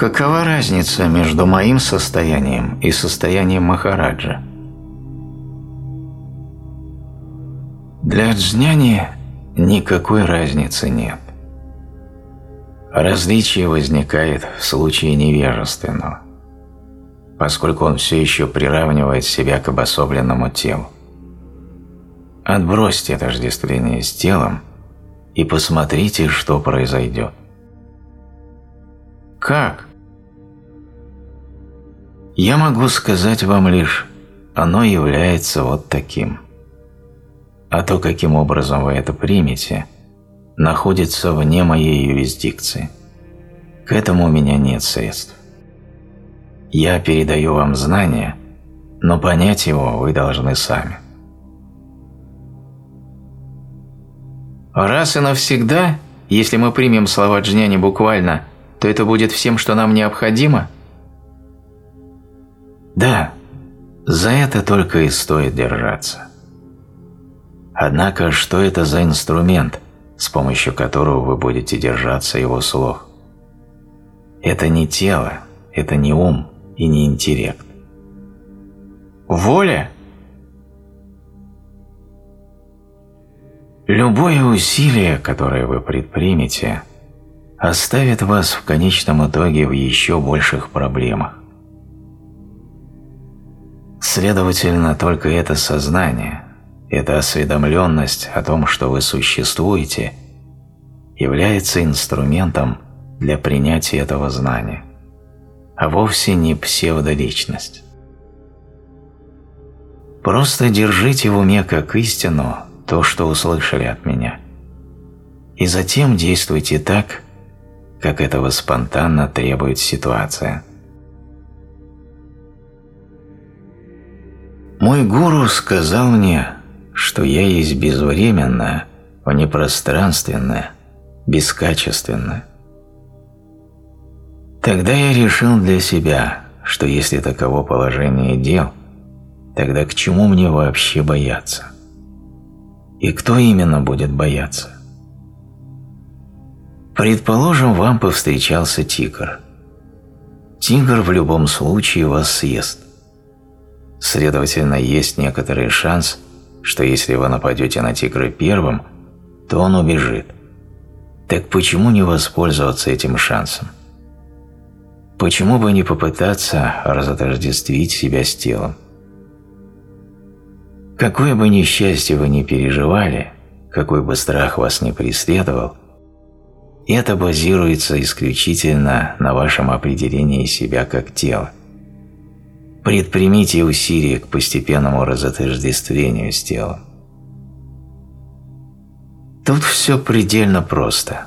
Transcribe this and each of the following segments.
Какова разница между моим состоянием и состоянием Махараджа? Для Джняни никакой разницы нет. Различие возникает в случае невежественного, поскольку он все еще приравнивает себя к обособленному телу. Отбросьте отождествление с телом и посмотрите, что произойдет. Как? Я могу сказать вам лишь, оно является вот таким. А то, каким образом вы это примете, находится вне моей юрисдикции. К этому у меня нет средств. Я передаю вам знания, но понять его вы должны сами. Раз и навсегда, если мы примем слова Джняни буквально, то это будет всем, что нам необходимо? Да, за это только и стоит держаться. Однако, что это за инструмент, с помощью которого вы будете держаться его слов? Это не тело, это не ум и не интеллект. Воля? Любое усилие, которое вы предпримете, оставит вас в конечном итоге в еще больших проблемах. Следовательно, только это сознание, эта осведомленность о том, что вы существуете, является инструментом для принятия этого знания, а вовсе не псевдоличность. Просто держите в уме как истину то, что услышали от меня. И затем действуйте так, как этого спонтанно требует ситуация. Мой гуру сказал мне, что я есть безвременное, внепространственное, бескачественное. Тогда я решил для себя, что если таково положение дел, тогда к чему мне вообще бояться? И кто именно будет бояться? Предположим, вам повстречался тигр. Тигр в любом случае вас съест. Следовательно, есть некоторый шанс, что если вы нападете на тигра первым, то он убежит. Так почему не воспользоваться этим шансом? Почему бы не попытаться разотождествить себя с телом? Какое бы несчастье вы ни переживали, какой бы страх вас ни преследовал, это базируется исключительно на вашем определении себя как тела. Предпримите усилия к постепенному разотождествлению с телом. Тут все предельно просто.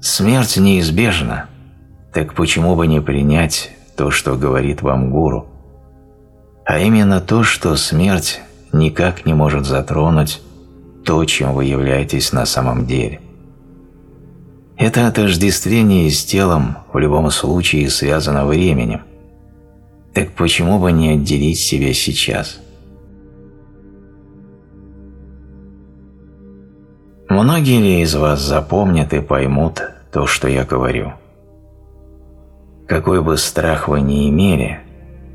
Смерть неизбежна, так почему бы не принять то, что говорит вам гуру? А именно то, что смерть никак не может затронуть то, чем вы являетесь на самом деле. Это отождествление с телом в любом случае связано временем. Так почему бы не отделить себя сейчас? Многие ли из вас запомнят и поймут то, что я говорю? Какой бы страх вы ни имели,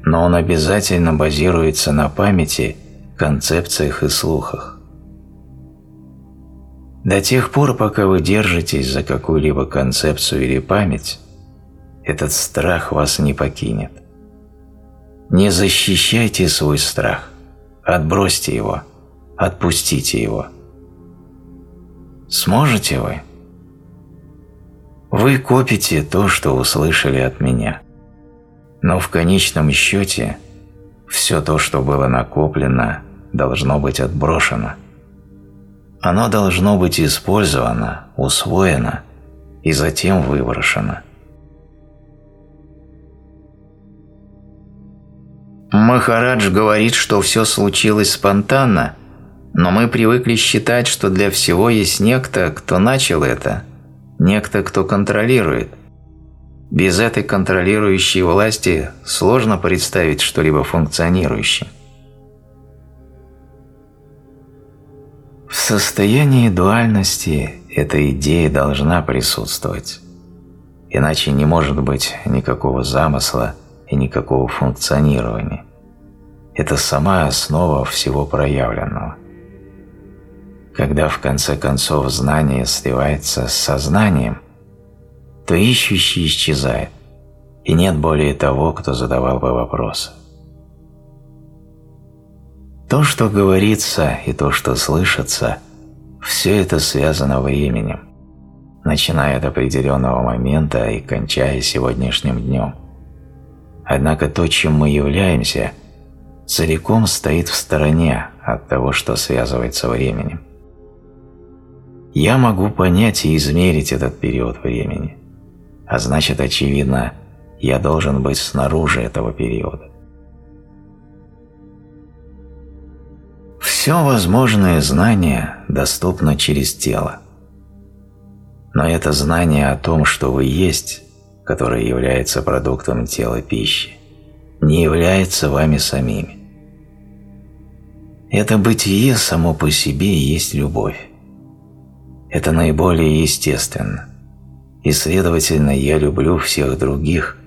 но он обязательно базируется на памяти концепциях и слухах. До тех пор, пока вы держитесь за какую-либо концепцию или память, этот страх вас не покинет. Не защищайте свой страх, отбросьте его, отпустите его. Сможете вы? Вы копите то, что услышали от меня. Но в конечном счете все то, что было накоплено, должно быть отброшено. Оно должно быть использовано, усвоено и затем выброшено. Махарадж говорит, что все случилось спонтанно, но мы привыкли считать, что для всего есть некто, кто начал это, некто, кто контролирует. Без этой контролирующей власти сложно представить что-либо функционирующее. В состоянии дуальности эта идея должна присутствовать. иначе не может быть никакого замысла и никакого функционирования. Это сама основа всего проявленного. Когда в конце концов знание сливается с сознанием, то ищущий исчезает, и нет более того, кто задавал бы вопросы. То, что говорится, и то, что слышится, все это связано временем, начиная от определенного момента и кончая сегодняшним днем. Однако то, чем мы являемся, целиком стоит в стороне от того, что связывается временем. Я могу понять и измерить этот период времени, а значит, очевидно, я должен быть снаружи этого периода. Все возможное знание доступно через тело. Но это знание о том, что вы есть, которое является продуктом тела пищи, не является вами самими. Это бытие само по себе есть любовь. Это наиболее естественно. И, следовательно, я люблю всех других,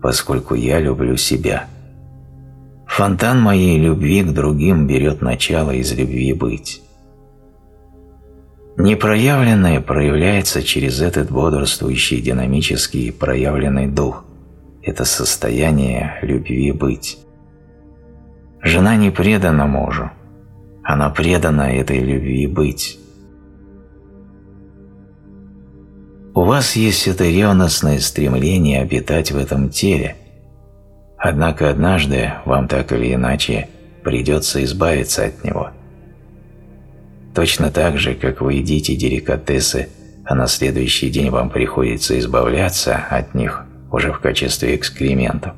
поскольку я люблю себя. Фонтан моей любви к другим берет начало из любви быть. Непроявленное проявляется через этот бодрствующий динамический проявленный дух. Это состояние любви быть. Жена не предана мужу, она предана этой любви быть. У вас есть это ревностное стремление обитать в этом теле – Однако однажды вам так или иначе придется избавиться от него. Точно так же, как вы едите деликатесы, а на следующий день вам приходится избавляться от них уже в качестве экскрементов.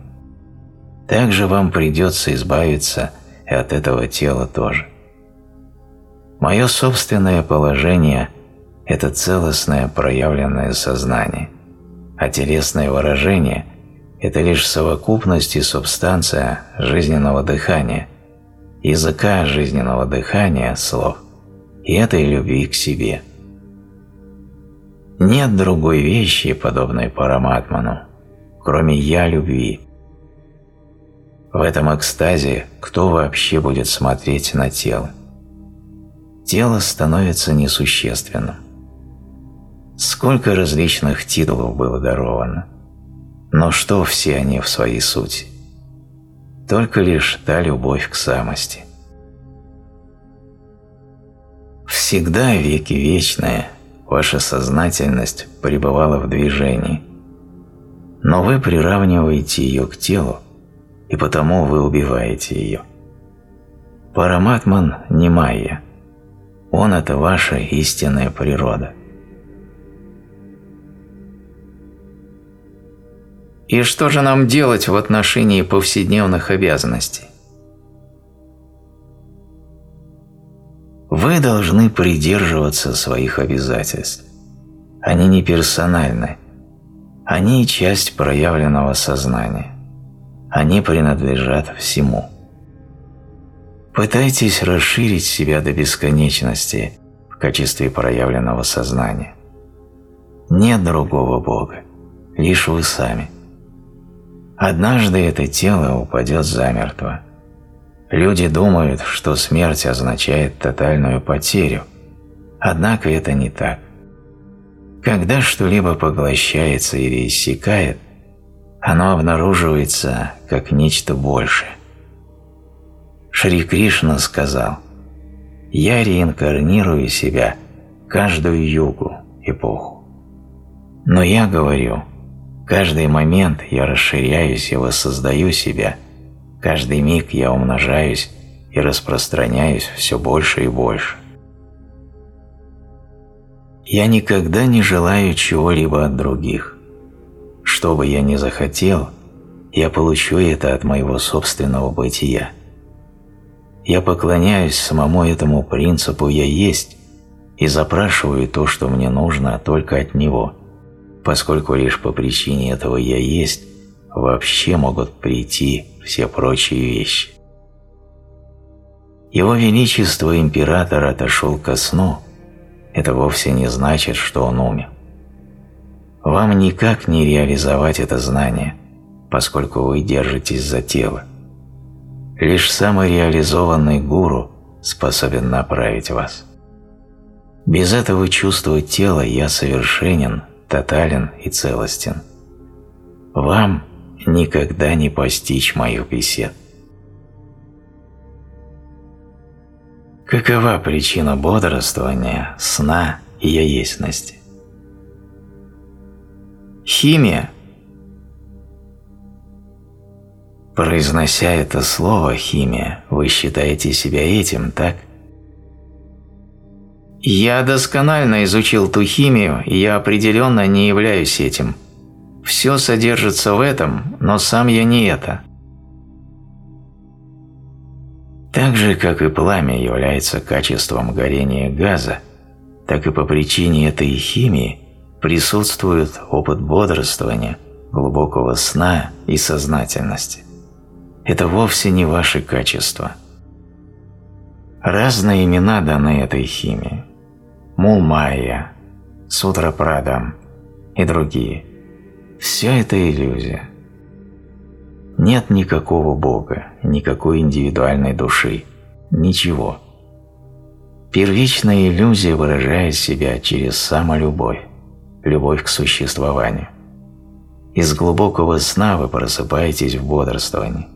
Также вам придется избавиться и от этого тела тоже. Мое собственное положение – это целостное проявленное сознание, а телесное выражение – это лишь совокупность и субстанция жизненного дыхания, языка жизненного дыхания слов и этой любви к себе. Нет другой вещи, подобной Параматману, кроме «я» любви. В этом экстазе кто вообще будет смотреть на тело? Тело становится несущественным. Сколько различных титулов было даровано – но что все они в своей сути? Только лишь та любовь к самости. Всегда веки вечная ваша сознательность пребывала в движении, но вы приравниваете ее к телу, и потому вы убиваете ее. Параматман не майя, он – это ваша истинная природа. И что же нам делать в отношении повседневных обязанностей? Вы должны придерживаться своих обязательств. Они не персональны. Они часть проявленного сознания. Они принадлежат всему. Пытайтесь расширить себя до бесконечности в качестве проявленного сознания. Нет другого Бога, лишь вы сами – Однажды это тело упадет замертво. Люди думают, что смерть означает тотальную потерю, однако это не так. Когда что-либо поглощается или иссякает, оно обнаруживается как нечто большее. Шри Кришна сказал, «Я реинкарнирую себя каждую югу, эпоху. Но я говорю, Каждый момент я расширяюсь и воссоздаю себя, каждый миг я умножаюсь и распространяюсь все больше и больше. Я никогда не желаю чего-либо от других. Что бы я ни захотел, я получу это от моего собственного бытия. Я поклоняюсь самому этому принципу «я есть» и запрашиваю то, что мне нужно, только от него – поскольку лишь по причине этого «я есть» вообще могут прийти все прочие вещи. Его Величество Император отошел ко сну, это вовсе не значит, что он умер. вам никак не реализовать это знание, поскольку вы держитесь за тело. Лишь самореализованный гуру способен направить вас. Без этого чувства тела я совершенен, тотален и целостен. Вам никогда не постичь моих бесед. Какова причина бодрствования, сна и яесности? Химия. Произнося это слово «химия», вы считаете себя этим, так? Я досконально изучил ту химию, и я определенно не являюсь этим. Все содержится в этом, но сам я не это. Так же, как и пламя является качеством горения газа, так и по причине этой химии присутствует опыт бодрствования, глубокого сна и сознательности. Это вовсе не ваши качества. Разные имена даны этой химии. Мулмайя, Сутрапрадам и другие. Все это иллюзия. Нет никакого Бога, никакой индивидуальной души, ничего. Первичная иллюзия выражает себя через самолюбовь, любовь к существованию. Из глубокого сна вы просыпаетесь в бодрствовании.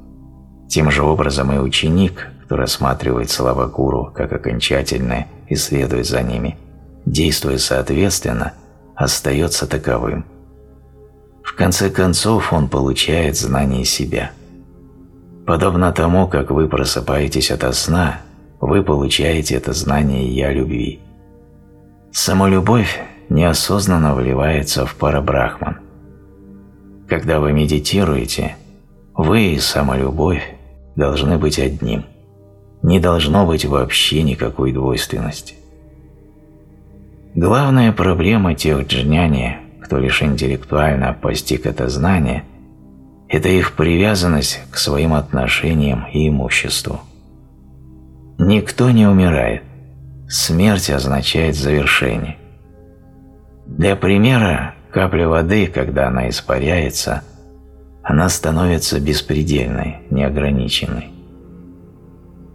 Тем же образом и ученик, кто рассматривает слова гуру как окончательное и следует за ними, действуя соответственно, остается таковым – в конце концов он получает знание себя. Подобно тому, как вы просыпаетесь ото сна, вы получаете это знание «я» любви. Самолюбовь неосознанно вливается в парабрахман. Когда вы медитируете, вы и самолюбовь должны быть одним. Не должно быть вообще никакой двойственности. Главная проблема тех джняни, кто лишь интеллектуально постиг это знание, это их привязанность к своим отношениям и имуществу. Никто не умирает. Смерть означает завершение. Для примера, капля воды, когда она испаряется, она становится беспредельной, неограниченной.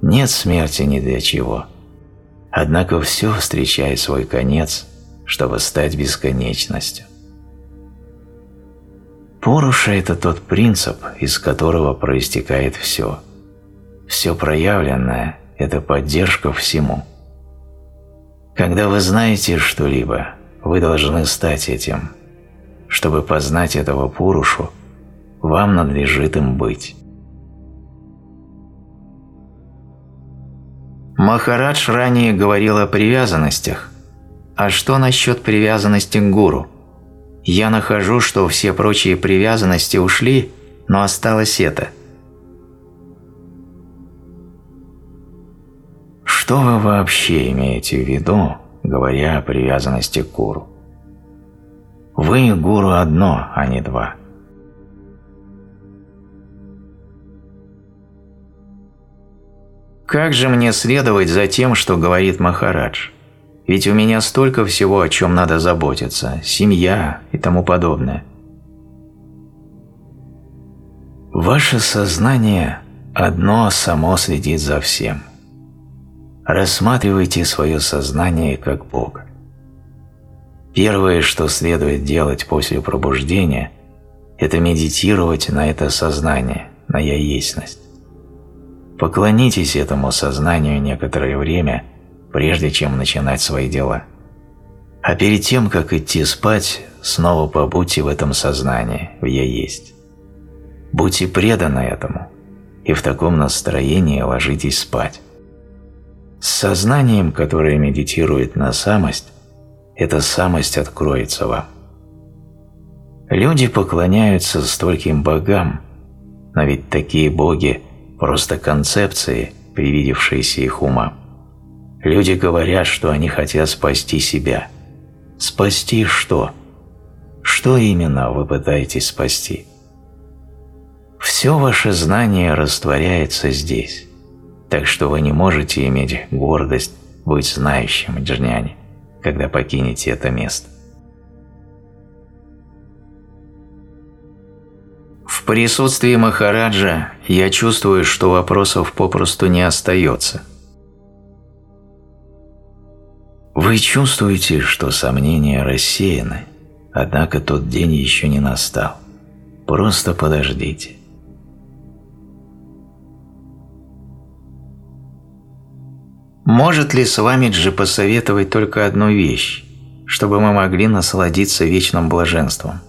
Нет смерти ни для чего. Однако все встречает свой конец, чтобы стать бесконечностью. Поруша – это тот принцип, из которого проистекает все. Все проявленное – это поддержка всему. Когда вы знаете что-либо, вы должны стать этим. Чтобы познать этого Пурушу, вам надлежит им быть. Махарадж ранее говорил о привязанностях. А что насчет привязанности к гуру? Я нахожу, что все прочие привязанности ушли, но осталось это. Что вы вообще имеете в виду, говоря о привязанности к гуру? Вы гуру одно, а не два. Как же мне следовать за тем, что говорит Махарадж? Ведь у меня столько всего, о чем надо заботиться, семья и тому подобное. Ваше сознание одно само следит за всем. Рассматривайте свое сознание как Бога. Первое, что следует делать после пробуждения, это медитировать на это сознание, на яесность. Поклонитесь этому сознанию некоторое время – прежде чем начинать свои дела. А перед тем, как идти спать, снова побудьте в этом сознании, в «Я есть». Будьте преданы этому, и в таком настроении ложитесь спать. С сознанием, которое медитирует на самость, эта самость откроется вам. Люди поклоняются стольким богам, но ведь такие боги – просто концепции, привидевшиеся их умам. Люди говорят, что они хотят спасти себя. Спасти что? Что именно вы пытаетесь спасти? Все ваше знание растворяется здесь, так что вы не можете иметь гордость быть знающим джняни, когда покинете это место. В присутствии Махараджа я чувствую, что вопросов попросту не остается. Вы чувствуете, что сомнения рассеяны, однако тот день еще не настал. Просто подождите. Может ли Свамиджи посоветовать только одну вещь, чтобы мы могли насладиться вечным блаженством?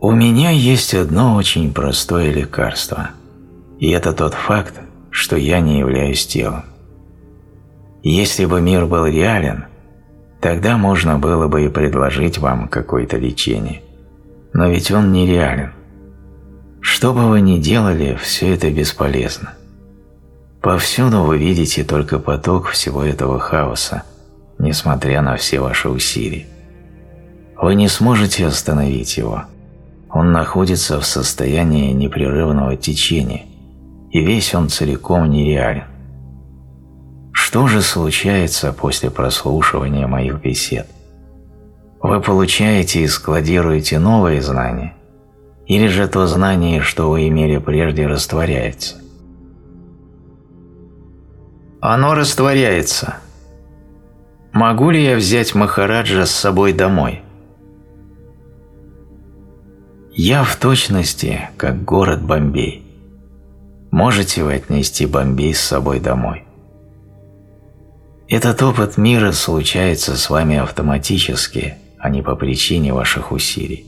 У меня есть одно очень простое лекарство, и это тот факт, что я не являюсь телом. Если бы мир был реален, тогда можно было бы и предложить вам какое-то лечение. Но ведь он не реален. Что бы вы ни делали, все это бесполезно. Повсюду вы видите только поток всего этого хаоса, несмотря на все ваши усилия. Вы не сможете остановить его. Он находится в состоянии непрерывного течения, и весь он целиком нереален. Что же случается после прослушивания моих бесед? Вы получаете и складируете новые знания – или же то знание, что вы имели прежде, растворяется? Оно растворяется. Могу ли я взять Махараджа с собой домой? Я в точности, как город Бомбей. Можете вы отнести Бомбей с собой домой? Этот опыт мира случается с вами автоматически, а не по причине ваших усилий.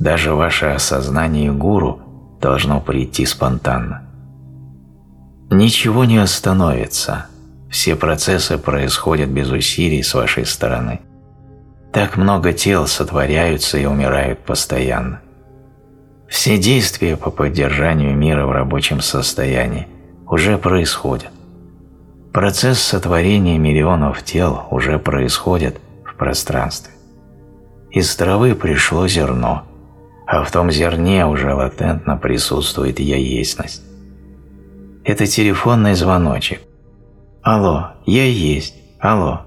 Даже ваше осознание гуру должно прийти спонтанно. Ничего не остановится, все процессы происходят без усилий с вашей стороны. Так много тел сотворяются и умирают постоянно. Все действия по поддержанию мира в рабочем состоянии уже происходят. Процесс сотворения миллионов тел уже происходит в пространстве. Из травы пришло зерно – а в том зерне уже латентно присутствует я-естность. Это телефонный звоночек. Алло, я есть, алло.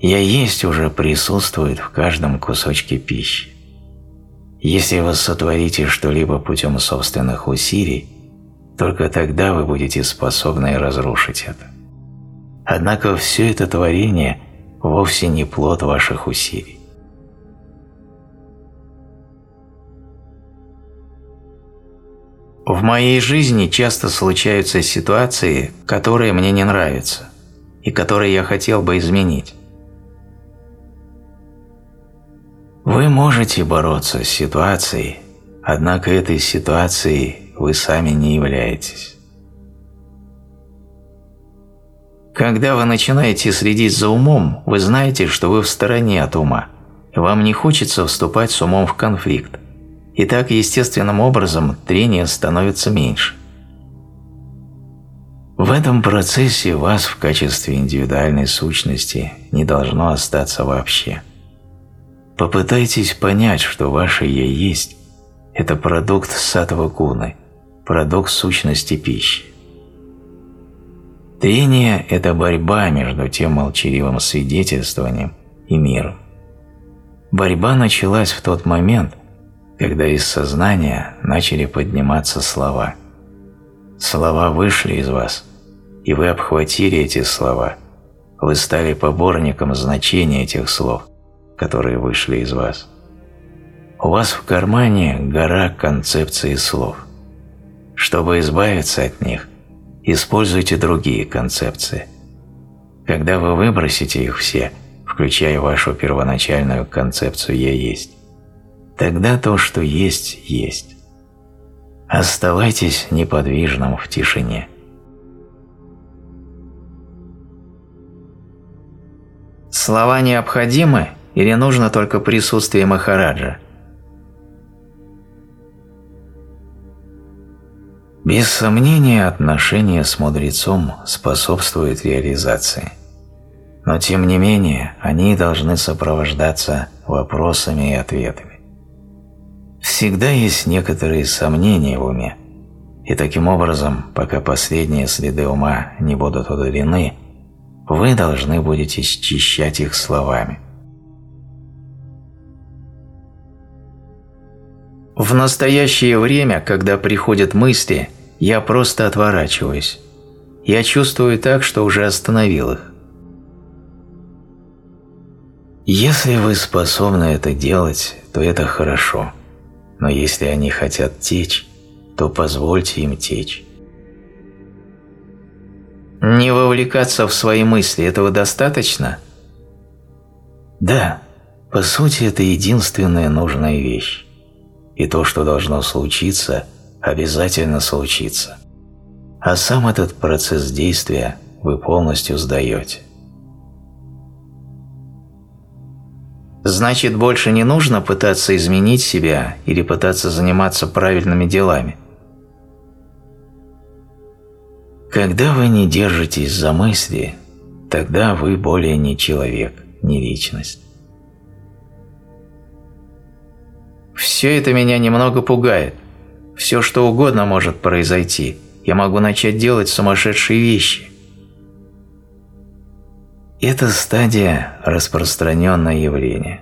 Я есть уже присутствует в каждом кусочке пищи. Если вы сотворите что-либо путем собственных усилий, только тогда вы будете способны разрушить это. Однако все это творение вовсе не плод ваших усилий. В моей жизни часто случаются ситуации, которые мне не нравятся и которые я хотел бы изменить. Вы можете бороться с ситуацией, однако этой ситуацией вы сами не являетесь. Когда вы начинаете следить за умом, вы знаете, что вы в стороне от ума, вам не хочется вступать с умом в конфликт. И так естественным образом трение становится меньше. В этом процессе вас в качестве индивидуальной сущности не должно остаться вообще. Попытайтесь понять, что ваше «я есть» – это продукт сатва гуны, продукт сущности пищи. Трение – это борьба между тем молчаливым свидетельствованием и миром. Борьба началась в тот момент, когда из сознания начали подниматься слова. Слова вышли из вас, и вы обхватили эти слова. Вы стали поборником значения этих слов, которые вышли из вас. У вас в кармане гора концепций слов. Чтобы избавиться от них, используйте другие концепции. Когда вы выбросите их все, включая вашу первоначальную концепцию «я есть», тогда то, что есть, есть. Оставайтесь неподвижным в тишине. Слова необходимы или нужно только присутствие Махараджа? Без сомнения, отношения с мудрецом способствуют реализации. Но тем не менее, они должны сопровождаться вопросами и ответами. Всегда есть некоторые сомнения в уме, и таким образом, пока последние следы ума не будут удалены, вы должны будете счищать их словами. В настоящее время, когда приходят мысли, я просто отворачиваюсь. Я чувствую так, что уже остановил их. Если вы способны это делать, то это хорошо. Но если они хотят течь, то позвольте им течь. Не вовлекаться в свои мысли – этого достаточно? Да, по сути, это единственная нужная вещь. И то, что должно случиться, обязательно случится. А сам этот процесс действия вы полностью сдаете. Значит, больше не нужно пытаться изменить себя или пытаться заниматься правильными делами. Когда вы не держитесь за мысли, тогда вы более не человек, не личность. Все это меня немного пугает. Все, что угодно может произойти. Я могу начать делать сумасшедшие вещи. Это стадия – распространенное явление.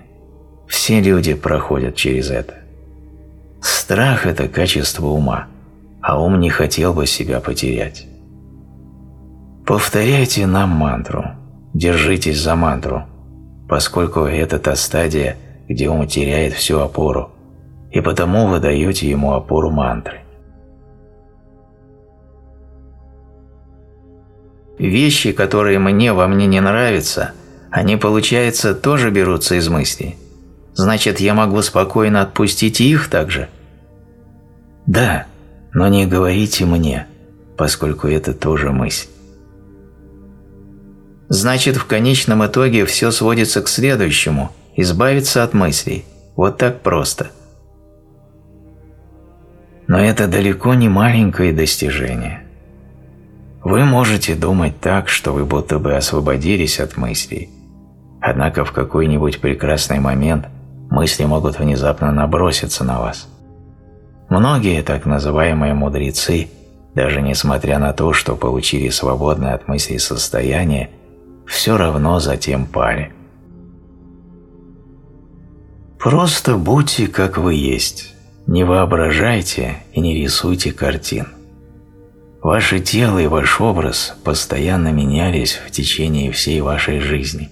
Все люди проходят через это. Страх – это качество ума, а ум не хотел бы себя потерять. Повторяйте нам мантру, держитесь за мантру, поскольку это та стадия, где ум теряет всю опору, и потому вы даете ему опору мантры. Вещи, которые мне во мне не нравятся, они, получается, тоже берутся из мыслей. Значит, я могу спокойно отпустить их также? Да, но не говорите мне, поскольку это тоже мысль. Значит, в конечном итоге все сводится к следующему – избавиться от мыслей. Вот так просто. Но это далеко не маленькое достижение. Вы можете думать так, что вы будто бы освободились от мыслей, однако в какой-нибудь прекрасный момент мысли могут внезапно наброситься на вас. Многие так называемые мудрецы, даже несмотря на то, что получили свободное от мыслей состояние, все равно затем пали. Просто будьте как вы есть, не воображайте и не рисуйте картин. Ваше тело и ваш образ постоянно менялись в течение всей вашей жизни,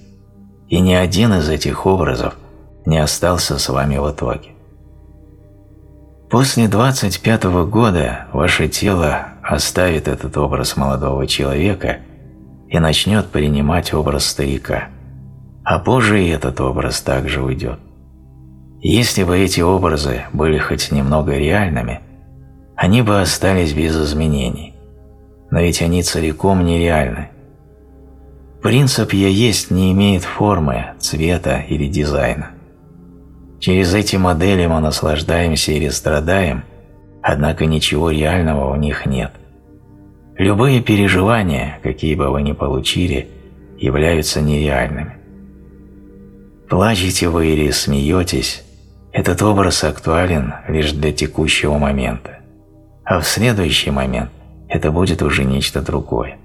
и ни один из этих образов не остался с вами в итоге. После 25 -го года ваше тело оставит этот образ молодого человека и начнет принимать образ старика, а позже и этот образ также уйдет. Если бы эти образы были хоть немного реальными, они бы остались без изменений, но ведь они целиком нереальны. Принцип «я есть» не имеет формы, цвета или дизайна. Через эти модели мы наслаждаемся или страдаем, однако ничего реального в них нет. Любые переживания, какие бы вы ни получили, являются нереальными. Плачете вы или смеетесь, этот образ актуален лишь для текущего момента, а в следующий момент это будет уже нечто другое.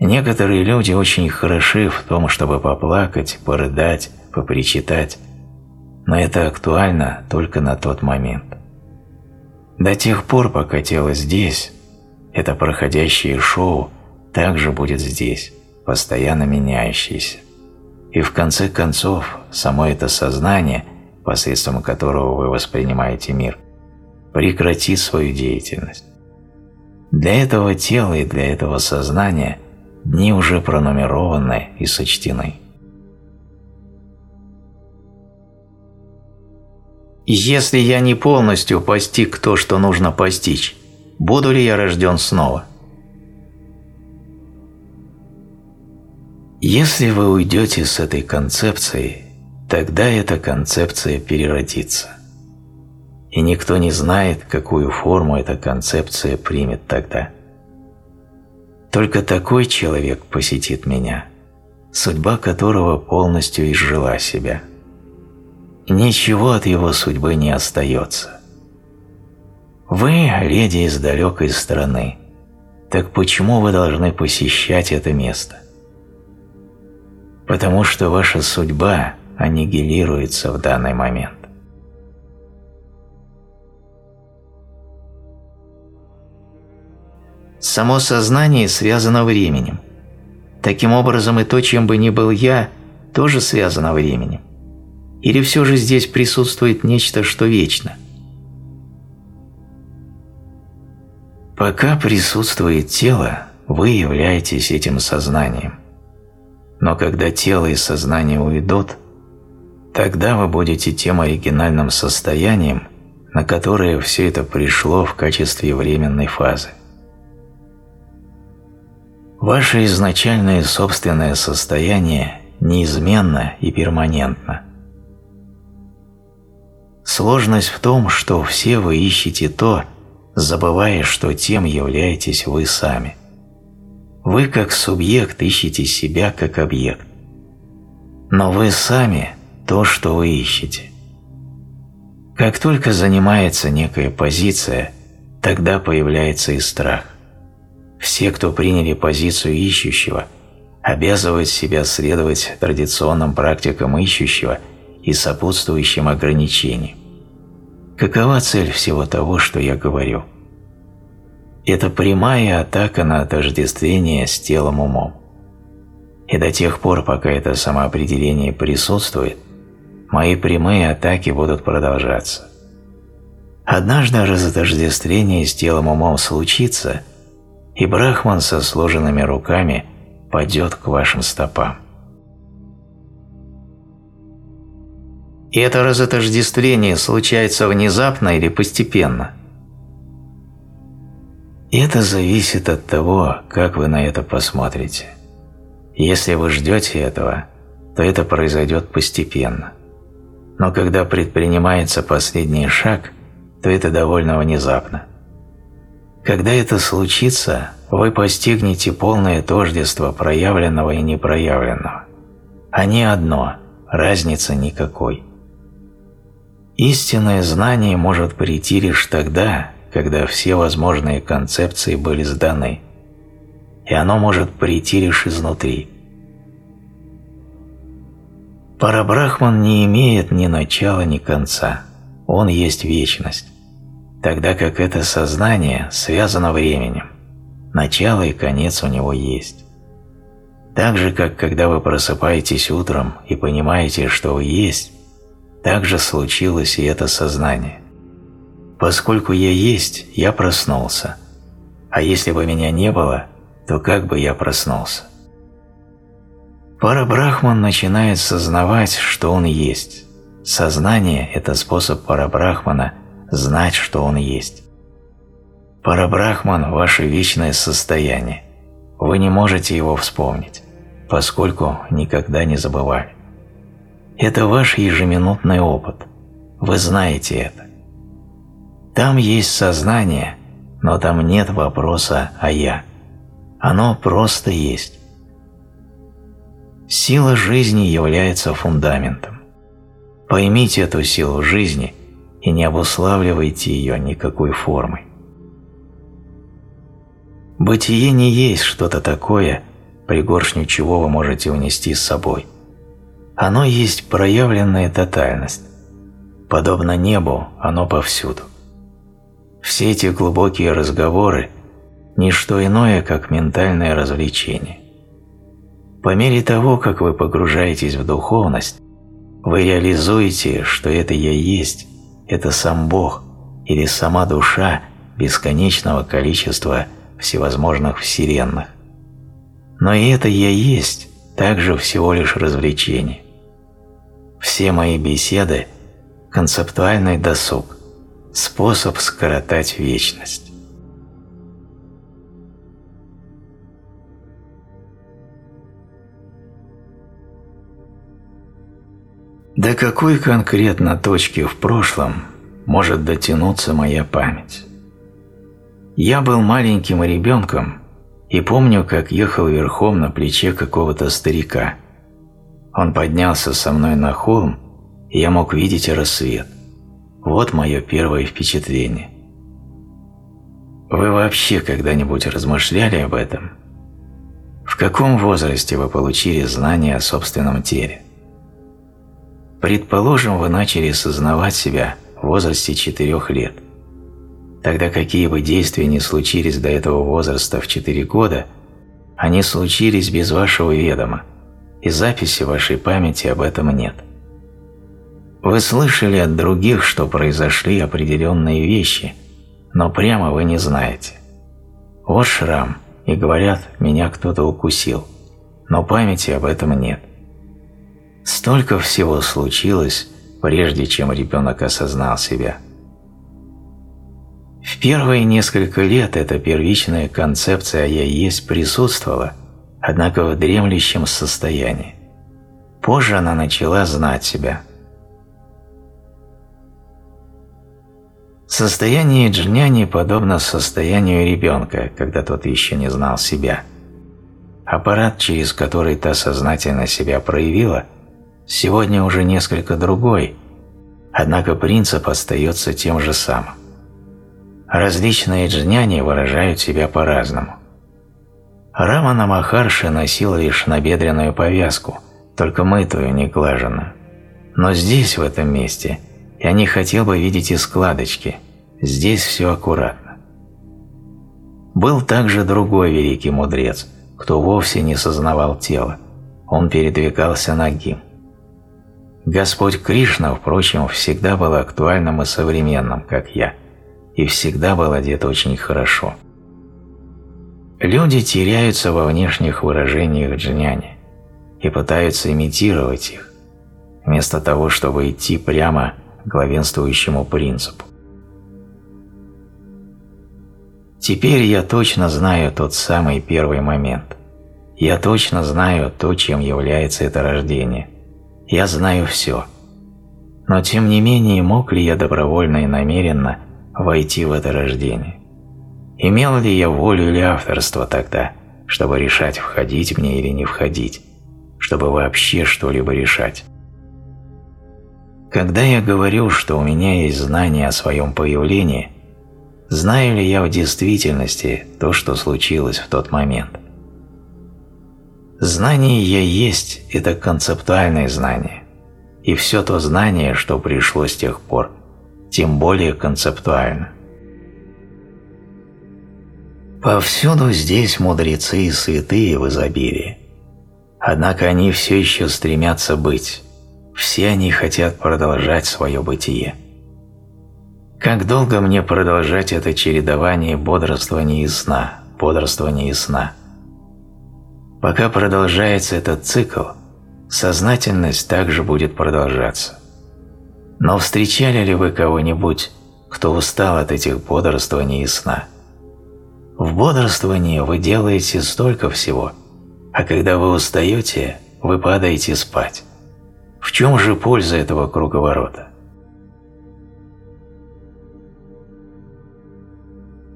Некоторые люди очень хороши в том, чтобы поплакать, порыдать, попричитать, но это актуально только на тот момент. До тех пор, пока тело здесь, это проходящее шоу также будет здесь, постоянно меняющееся. И в конце концов, само это сознание, посредством которого вы воспринимаете мир, прекратит свою деятельность. Для этого тела и для этого сознания дни уже пронумерованы и сочтены. Если я не полностью постиг то, что нужно постичь, буду ли я рожден снова? Если вы уйдете с этой концепцией, тогда эта концепция переродится и никто не знает, какую форму эта концепция примет тогда. Только такой человек посетит меня, судьба которого полностью изжила себя. Ничего от его судьбы не остается. Вы – леди из далекой страны, так почему вы должны посещать это место? Потому что ваша судьба аннигилируется в данный момент. Само сознание связано временем. Таким образом, и то, чем бы ни был я, тоже связано временем. Или все же здесь присутствует нечто, что вечно? Пока присутствует тело, вы являетесь этим сознанием. Но когда тело и сознание уйдут, тогда вы будете тем оригинальным состоянием, на которое все это пришло в качестве временной фазы. Ваше изначальное собственное состояние неизменно и перманентно. Сложность в том, что все вы ищете то, забывая, что тем являетесь вы сами. Вы как субъект ищете себя как объект. Но вы сами – то, что вы ищете. Как только занимается некая позиция, тогда появляется и страх. Все, кто приняли позицию ищущего, обязывают себя следовать традиционным практикам ищущего и сопутствующим ограничениям. Какова цель всего того, что я говорю? Это прямая атака на отождествление с телом умом. И до тех пор, пока это самоопределение присутствует, мои прямые атаки будут продолжаться. Однажды разотождествление с телом умом случится, и Брахман со сложенными руками падет к вашим стопам. И это разотождествление случается внезапно или постепенно? Это зависит от того, как вы на это посмотрите. Если вы ждете этого, то это произойдет постепенно. Но когда предпринимается последний шаг, то это довольно внезапно. Когда это случится, вы постигнете полное тождество проявленного и непроявленного. Они одно, разницы никакой. Истинное знание может прийти лишь тогда, когда все возможные концепции были сданы, и оно может прийти лишь изнутри. Парабрахман не имеет ни начала, ни конца, он есть вечность, тогда как это сознание связано временем, начало и конец у него есть. Так же, как когда вы просыпаетесь утром и понимаете, что вы есть, так же случилось и это сознание. Поскольку я есть, я проснулся. А если бы меня не было, то как бы я проснулся? Пара Брахман начинает сознавать, что он есть. Сознание – это способ Парабрахмана знать, что он есть. Парабрахман – ваше вечное состояние. Вы не можете его вспомнить, поскольку никогда не забывали. Это ваш ежеминутный опыт. Вы знаете это. Там есть сознание, но там нет вопроса о «я». Оно просто есть. Сила жизни является фундаментом. Поймите эту силу жизни и не обуславливайте ее никакой формой. Бытие не есть что-то такое, пригоршню чего вы можете унести с собой. Оно есть проявленная тотальность. Подобно небу, оно повсюду. Все эти глубокие разговоры – ничто иное, как ментальное развлечение. По мере того, как вы погружаетесь в духовность, вы реализуете, что это «я есть», это сам Бог или сама душа бесконечного количества всевозможных вселенных. Но и это «я есть» также всего лишь развлечение. Все мои беседы – концептуальный досуг, способ скоротать вечность. До какой конкретно точки в прошлом может дотянуться моя память? Я был маленьким ребенком и помню, как ехал верхом на плече какого-то старика. Он поднялся со мной на холм, и я мог видеть рассвет. Вот мое первое впечатление. Вы вообще когда-нибудь размышляли об этом? В каком возрасте вы получили знания о собственном теле? Предположим, вы начали сознавать себя в возрасте четырех лет. тогда какие бы действия ни случились до этого возраста в 4 года, они случились без вашего ведома, и записи вашей памяти об этом нет. Вы слышали от других, что произошли определенные вещи, но прямо вы не знаете. Вот шрам, и говорят, меня кто-то укусил, но памяти об этом нет. Столько всего случилось, прежде чем ребенок осознал себя. В первые несколько лет эта первичная концепция «я есть» присутствовала, однако в дремлющем состоянии. Позже она начала знать себя – Состояние джняни подобно состоянию ребенка, когда тот еще не знал себя. Аппарат, через который та сознательно себя проявила, сегодня уже несколько другой, однако принцип остается тем же самым. Различные джняни выражают себя по-разному. Рамана Махарши носил лишь набедренную повязку, только мытую, не глаженную. Но здесь, в этом месте – я не хотел бы видеть и складочки. Здесь все аккуратно. Был также другой великий мудрец, кто вовсе не сознавал тело. Он передвигался нагим. Господь Кришна, впрочем, всегда был актуальным и современным, как я, и всегда был одет очень хорошо. Люди теряются во внешних выражениях джняни и пытаются имитировать их, вместо того, чтобы идти прямо главенствующему принципу. Теперь я точно знаю тот самый первый момент. Я точно знаю то, чем является это рождение. Я знаю все. Но тем не менее, мог ли я добровольно и намеренно войти в это рождение? Имел ли я волю или авторство тогда, чтобы решать, входить мне или не входить, чтобы вообще что-либо решать? Когда я говорю, что у меня есть знание о своем появлении, знаю ли я в действительности то, что случилось в тот момент? Знание «я есть» – это концептуальное знание, и все то знание, что пришло с тех пор, тем более концептуально. Повсюду здесь мудрецы и святые в изобилии, однако они все еще стремятся быть, все они хотят продолжать свое бытие. Как долго мне продолжать это чередование бодрствования и сна, бодрствования и сна? Пока продолжается этот цикл, сознательность также будет продолжаться. Но встречали ли вы кого-нибудь, кто устал от этих бодрствований и сна? В бодрствовании вы делаете столько всего, а когда вы устаете, вы падаете спать. В чем же польза этого круговорота?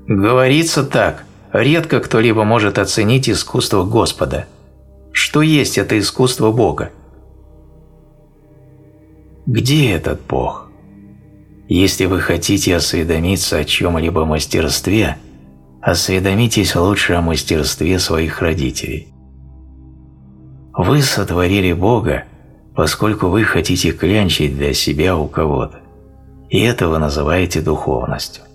Говорится так, редко кто-либо может оценить искусство Господа. Что есть это искусство Бога? Где этот Бог? Если вы хотите осведомиться о чем-либо мастерстве, осведомитесь лучше о мастерстве своих родителей. Вы сотворили Бога, поскольку вы хотите клянчить для себя у кого-то, и это вы называете духовностью.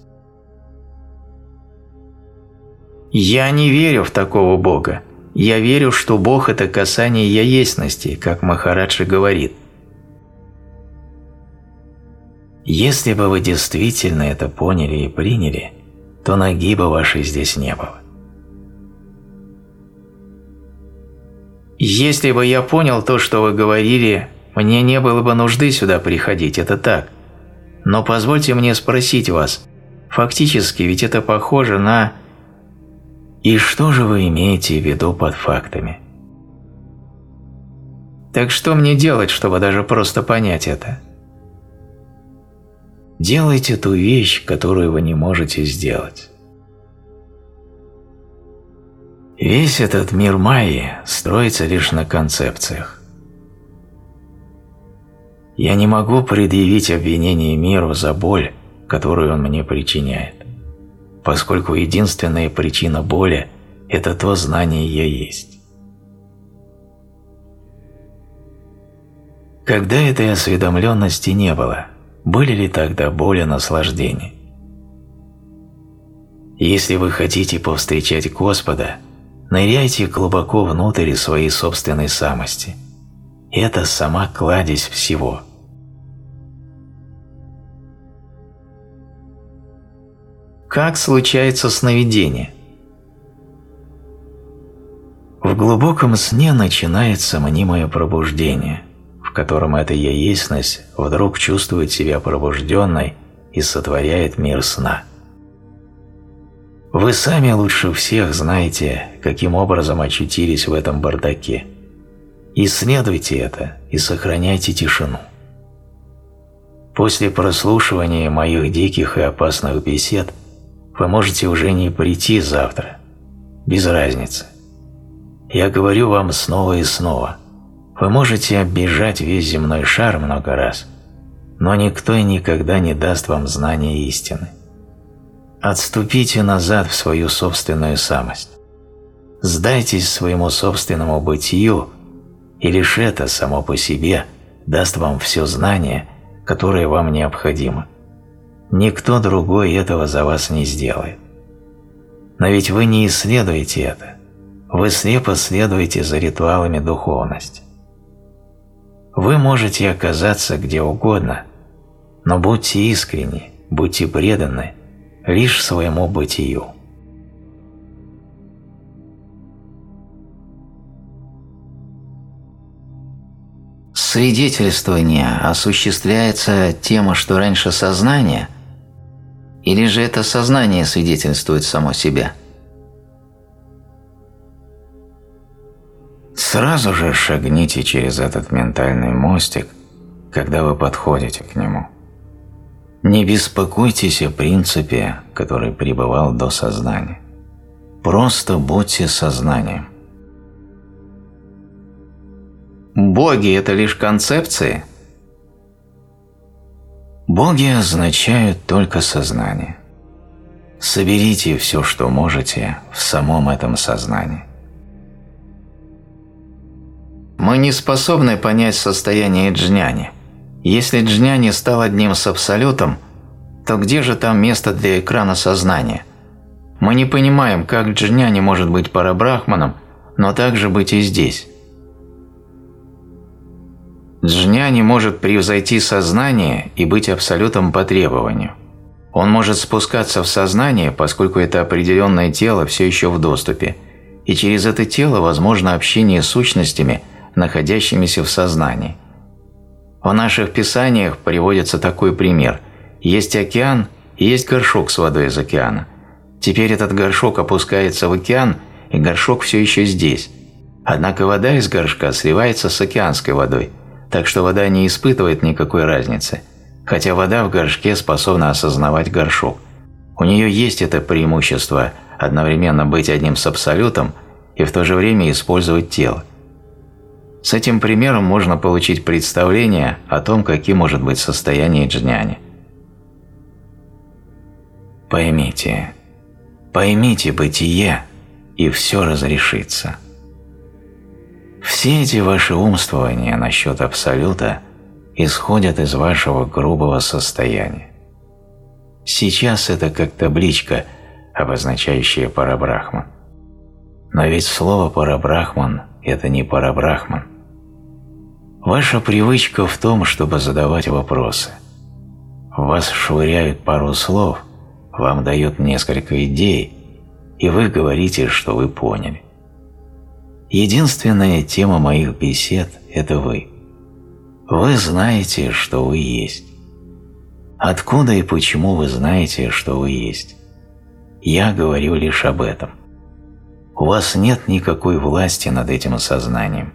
Я не верю в такого Бога. Я верю, что Бог – это касание яесности, как Махараджи говорит. Если бы вы действительно это поняли и приняли, то нагиба вашей здесь не было. Если бы я понял то, что вы говорили, мне не было бы нужды сюда приходить, это так. Но позвольте мне спросить вас, фактически ведь это похоже на... И что же вы имеете в виду под фактами? Так что мне делать, чтобы даже просто понять это? Делайте ту вещь, которую вы не можете сделать. Весь этот мир Майи строится лишь на концепциях. Я не могу предъявить обвинение миру за боль, которую он мне причиняет, поскольку единственная причина боли – это то знание «я есть». Когда этой осведомленности не было, были ли тогда боль и наслаждение? Если вы хотите повстречать Господа, ныряйте глубоко внутрь своей собственной самости. Это сама кладезь всего. Как случается сновидение? В глубоком сне начинается мнимое пробуждение, в котором эта ясность вдруг чувствует себя пробужденной и сотворяет мир сна. Вы сами лучше всех знаете, каким образом очутились в этом бардаке. Исследуйте это и сохраняйте тишину. После прослушивания моих диких и опасных бесед вы можете уже не прийти завтра. Без разницы. Я говорю вам снова и снова. Вы можете оббежать весь земной шар много раз, но никто и никогда не даст вам знания истины. Отступите назад в свою собственную самость. Сдайтесь своему собственному бытию, и лишь это само по себе даст вам все знание, которое вам необходимо. Никто другой этого за вас не сделает. Но ведь вы не исследуете это. Вы слепо следуете за ритуалами духовности. Вы можете оказаться где угодно, но будьте искренни, будьте преданы – лишь своему бытию. Свидетельствование осуществляется тем, что раньше сознание, или же это сознание свидетельствует само себя? Сразу же шагните через этот ментальный мостик, когда вы подходите к нему – не беспокойтесь о принципе, который пребывал до сознания. Просто будьте сознанием. Боги – это лишь концепции? Боги означают только сознание. Соберите все, что можете, в самом этом сознании. Мы не способны понять состояние джняни – если джняни стал одним с Абсолютом, то где же там место для экрана сознания? Мы не понимаем, как джняни может быть парабрахманом, но также быть и здесь. Джняни может превзойти сознание и быть абсолютом по требованию. Он может спускаться в сознание, поскольку это определенное тело все еще в доступе, и через это тело возможно общение с сущностями, находящимися в сознании. В наших писаниях приводится такой пример. Есть океан есть горшок с водой из океана. Теперь этот горшок опускается в океан, и горшок все еще здесь. Однако вода из горшка сливается с океанской водой, так что вода не испытывает никакой разницы, хотя вода в горшке способна осознавать горшок. У нее есть это преимущество одновременно быть одним с абсолютом и в то же время использовать тело. С этим примером можно получить представление о том, каким может быть состояние джняни. Поймите, поймите бытие, и все разрешится. Все эти ваши умствования насчет Абсолюта исходят из вашего грубого состояния. Сейчас это как табличка, обозначающая Парабрахман. Но ведь слово Парабрахман – это не Парабрахман. Ваша привычка в том, чтобы задавать вопросы. Вас швыряют пару слов, вам дают несколько идей, и вы говорите, что вы поняли. Единственная тема моих бесед – это вы. Вы знаете, что вы есть. Откуда и почему вы знаете, что вы есть? Я говорю лишь об этом. У вас нет никакой власти над этим сознанием.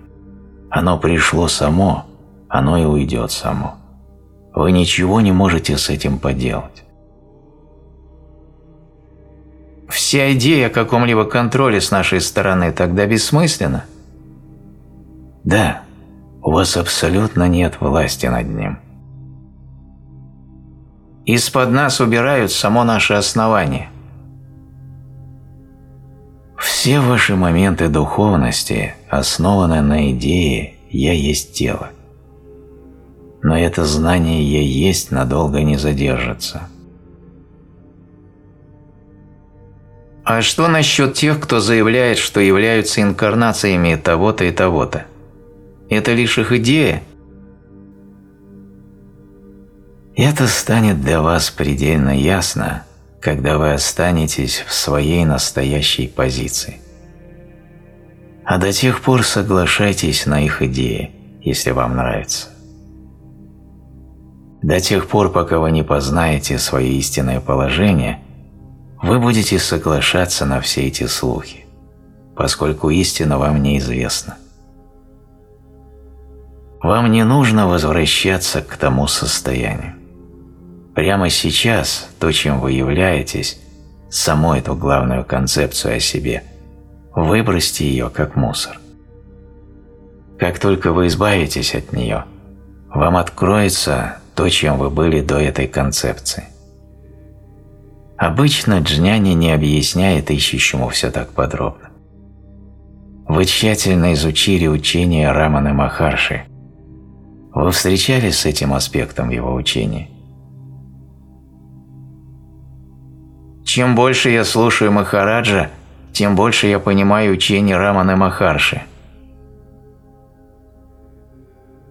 Оно пришло само, оно и уйдет само. Вы ничего не можете с этим поделать. Вся идея о каком-либо контроле с нашей стороны тогда бессмысленна? Да, у вас абсолютно нет власти над ним. Из-под нас убирают само наше основание. Все ваши моменты духовности основаны на идее «я есть тело». Но это знание «я есть» надолго не задержится. А что насчет тех, кто заявляет, что являются инкарнациями того-то и того-то? Это лишь их идея? Это станет для вас предельно ясно, когда вы останетесь в своей настоящей позиции. А до тех пор соглашайтесь на их идеи, если вам нравится. До тех пор, пока вы не познаете свое истинное положение – вы будете соглашаться на все эти слухи, поскольку истина вам неизвестна. Вам не нужно возвращаться к тому состоянию. Прямо сейчас то, чем вы являетесь, саму эту главную концепцию о себе, выбросьте ее как мусор. Как только вы избавитесь от нее, вам откроется то, чем вы были до этой концепции. Обычно Джняни не объясняет ищущему все так подробно. Вы тщательно изучили учение Раманы Махарши. Вы встречались с этим аспектом его учения? Чем больше я слушаю Махараджа, тем больше я понимаю учение Раманы Махарши.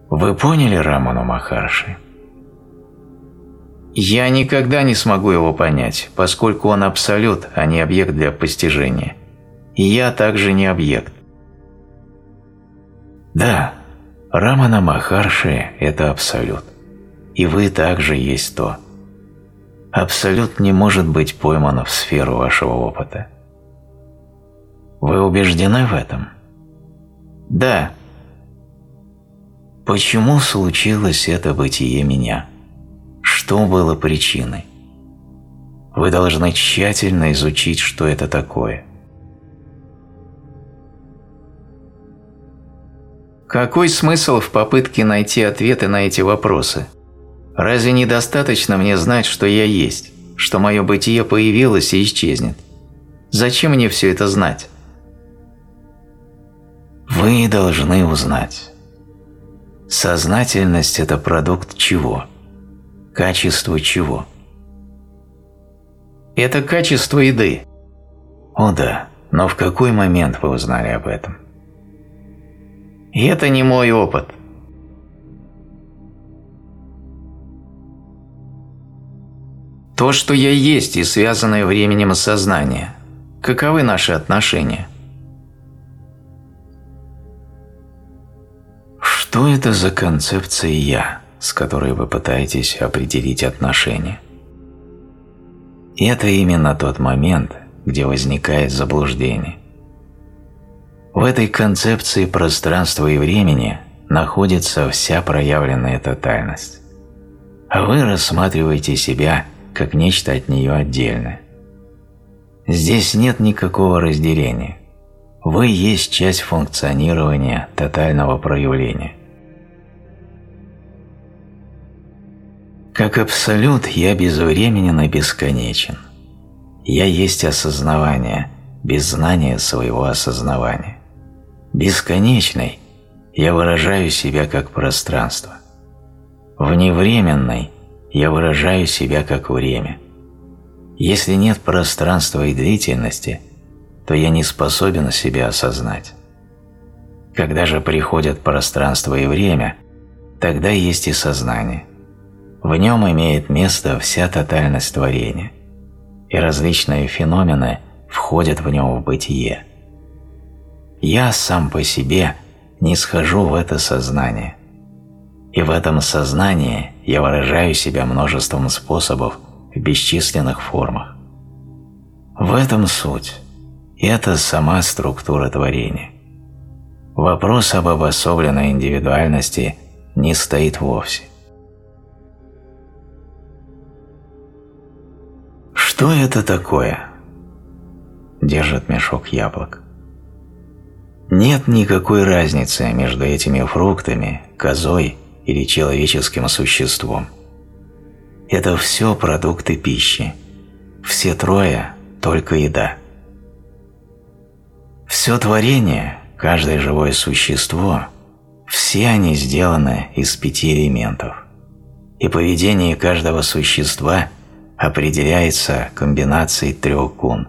Вы поняли Раману Махарши? Я никогда не смогу его понять, поскольку он абсолют, а не объект для постижения. И я также не объект. Да, Рамана Махарши – это абсолют. И вы также есть то. Абсолют не может быть пойман в сферу вашего опыта. Вы убеждены в этом? Да. Почему случилось это бытие меня? Что было причиной? Вы должны тщательно изучить, что это такое. Какой смысл в попытке найти ответы на эти вопросы? Разве недостаточно мне знать, что я есть, что мое бытие появилось и исчезнет? Зачем мне все это знать? Вы должны узнать. Сознательность – это продукт чего? Качество чего? Это качество еды. О да, но в какой момент вы узнали об этом? И это не мой опыт. То, что я есть и связанное временем сознание. Каковы наши отношения? Что это за концепция «я»? С которой вы пытаетесь определить отношения. И это именно тот момент, где возникает заблуждение. В этой концепции пространства и времени находится вся проявленная тотальность. А вы рассматриваете себя как нечто от нее отдельное. Здесь нет никакого разделения. Вы есть часть функционирования тотального проявления – Как абсолют я безвременен и бесконечен. Я есть осознавание, без знания своего осознавания. Бесконечный я выражаю себя как пространство. Вневременный я выражаю себя как время. Если нет пространства и длительности, то я не способен себя осознать. Когда же приходят пространство и время, тогда есть и сознание – в нем имеет место вся тотальность творения, и различные феномены входят в него в бытие. Я сам по себе не схожу в это сознание, и в этом сознании я выражаю себя множеством способов в бесчисленных формах. В этом суть, это сама структура творения. Вопрос об обособленной индивидуальности не стоит вовсе. Что это такое? Держит мешок яблок. Нет никакой разницы между этими фруктами, козой или человеческим существом. Это все продукты пищи. Все трое – только еда. Все творение, каждое живое существо – все они сделаны из пяти элементов. И поведение каждого существа – определяется комбинацией трех гун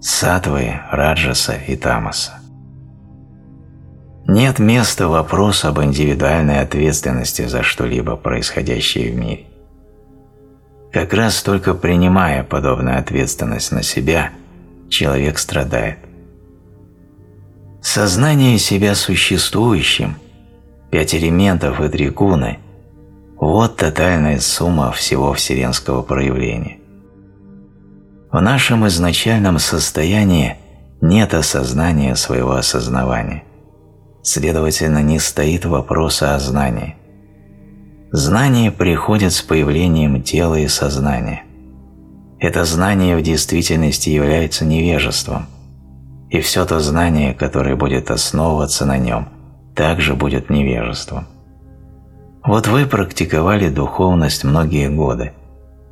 сатвы, раджаса и тамаса. Нет места вопросу об индивидуальной ответственности за что-либо происходящее в мире. Как раз только принимая подобную ответственность на себя, человек страдает. Сознание себя существующим, пять элементов и три гуны – вот тотальная сумма всего вселенского проявления. В нашем изначальном состоянии нет осознания своего осознавания. Следовательно, не стоит вопроса о знании. Знание приходит с появлением тела и сознания. Это знание в действительности является невежеством, и все то знание, которое будет основываться на нем, также будет невежеством. Вот вы практиковали духовность многие годы,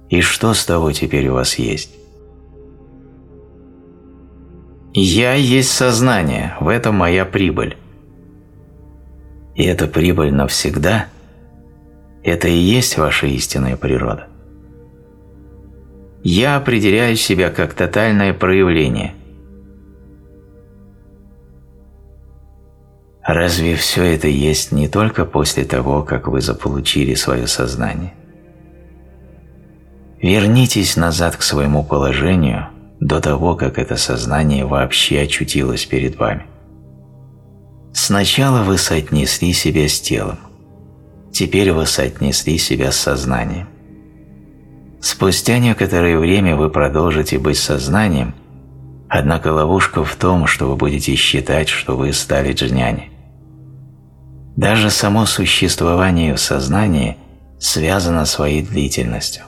и что с того теперь у вас есть? «Я есть сознание, в этом моя прибыль». И эта прибыль навсегда – это и есть ваша истинная природа. Я определяю себя как тотальное проявление. Разве все это есть не только после того, как вы заполучили свое сознание? Вернитесь назад к своему положению до того, как это сознание вообще очутилось перед вами. Сначала вы соотнесли себя с телом. Теперь вы соотнесли себя с сознанием. Спустя некоторое время вы продолжите быть сознанием, однако ловушка в том, что вы будете считать, что вы стали джняни. Даже само существование в сознании связано своей длительностью.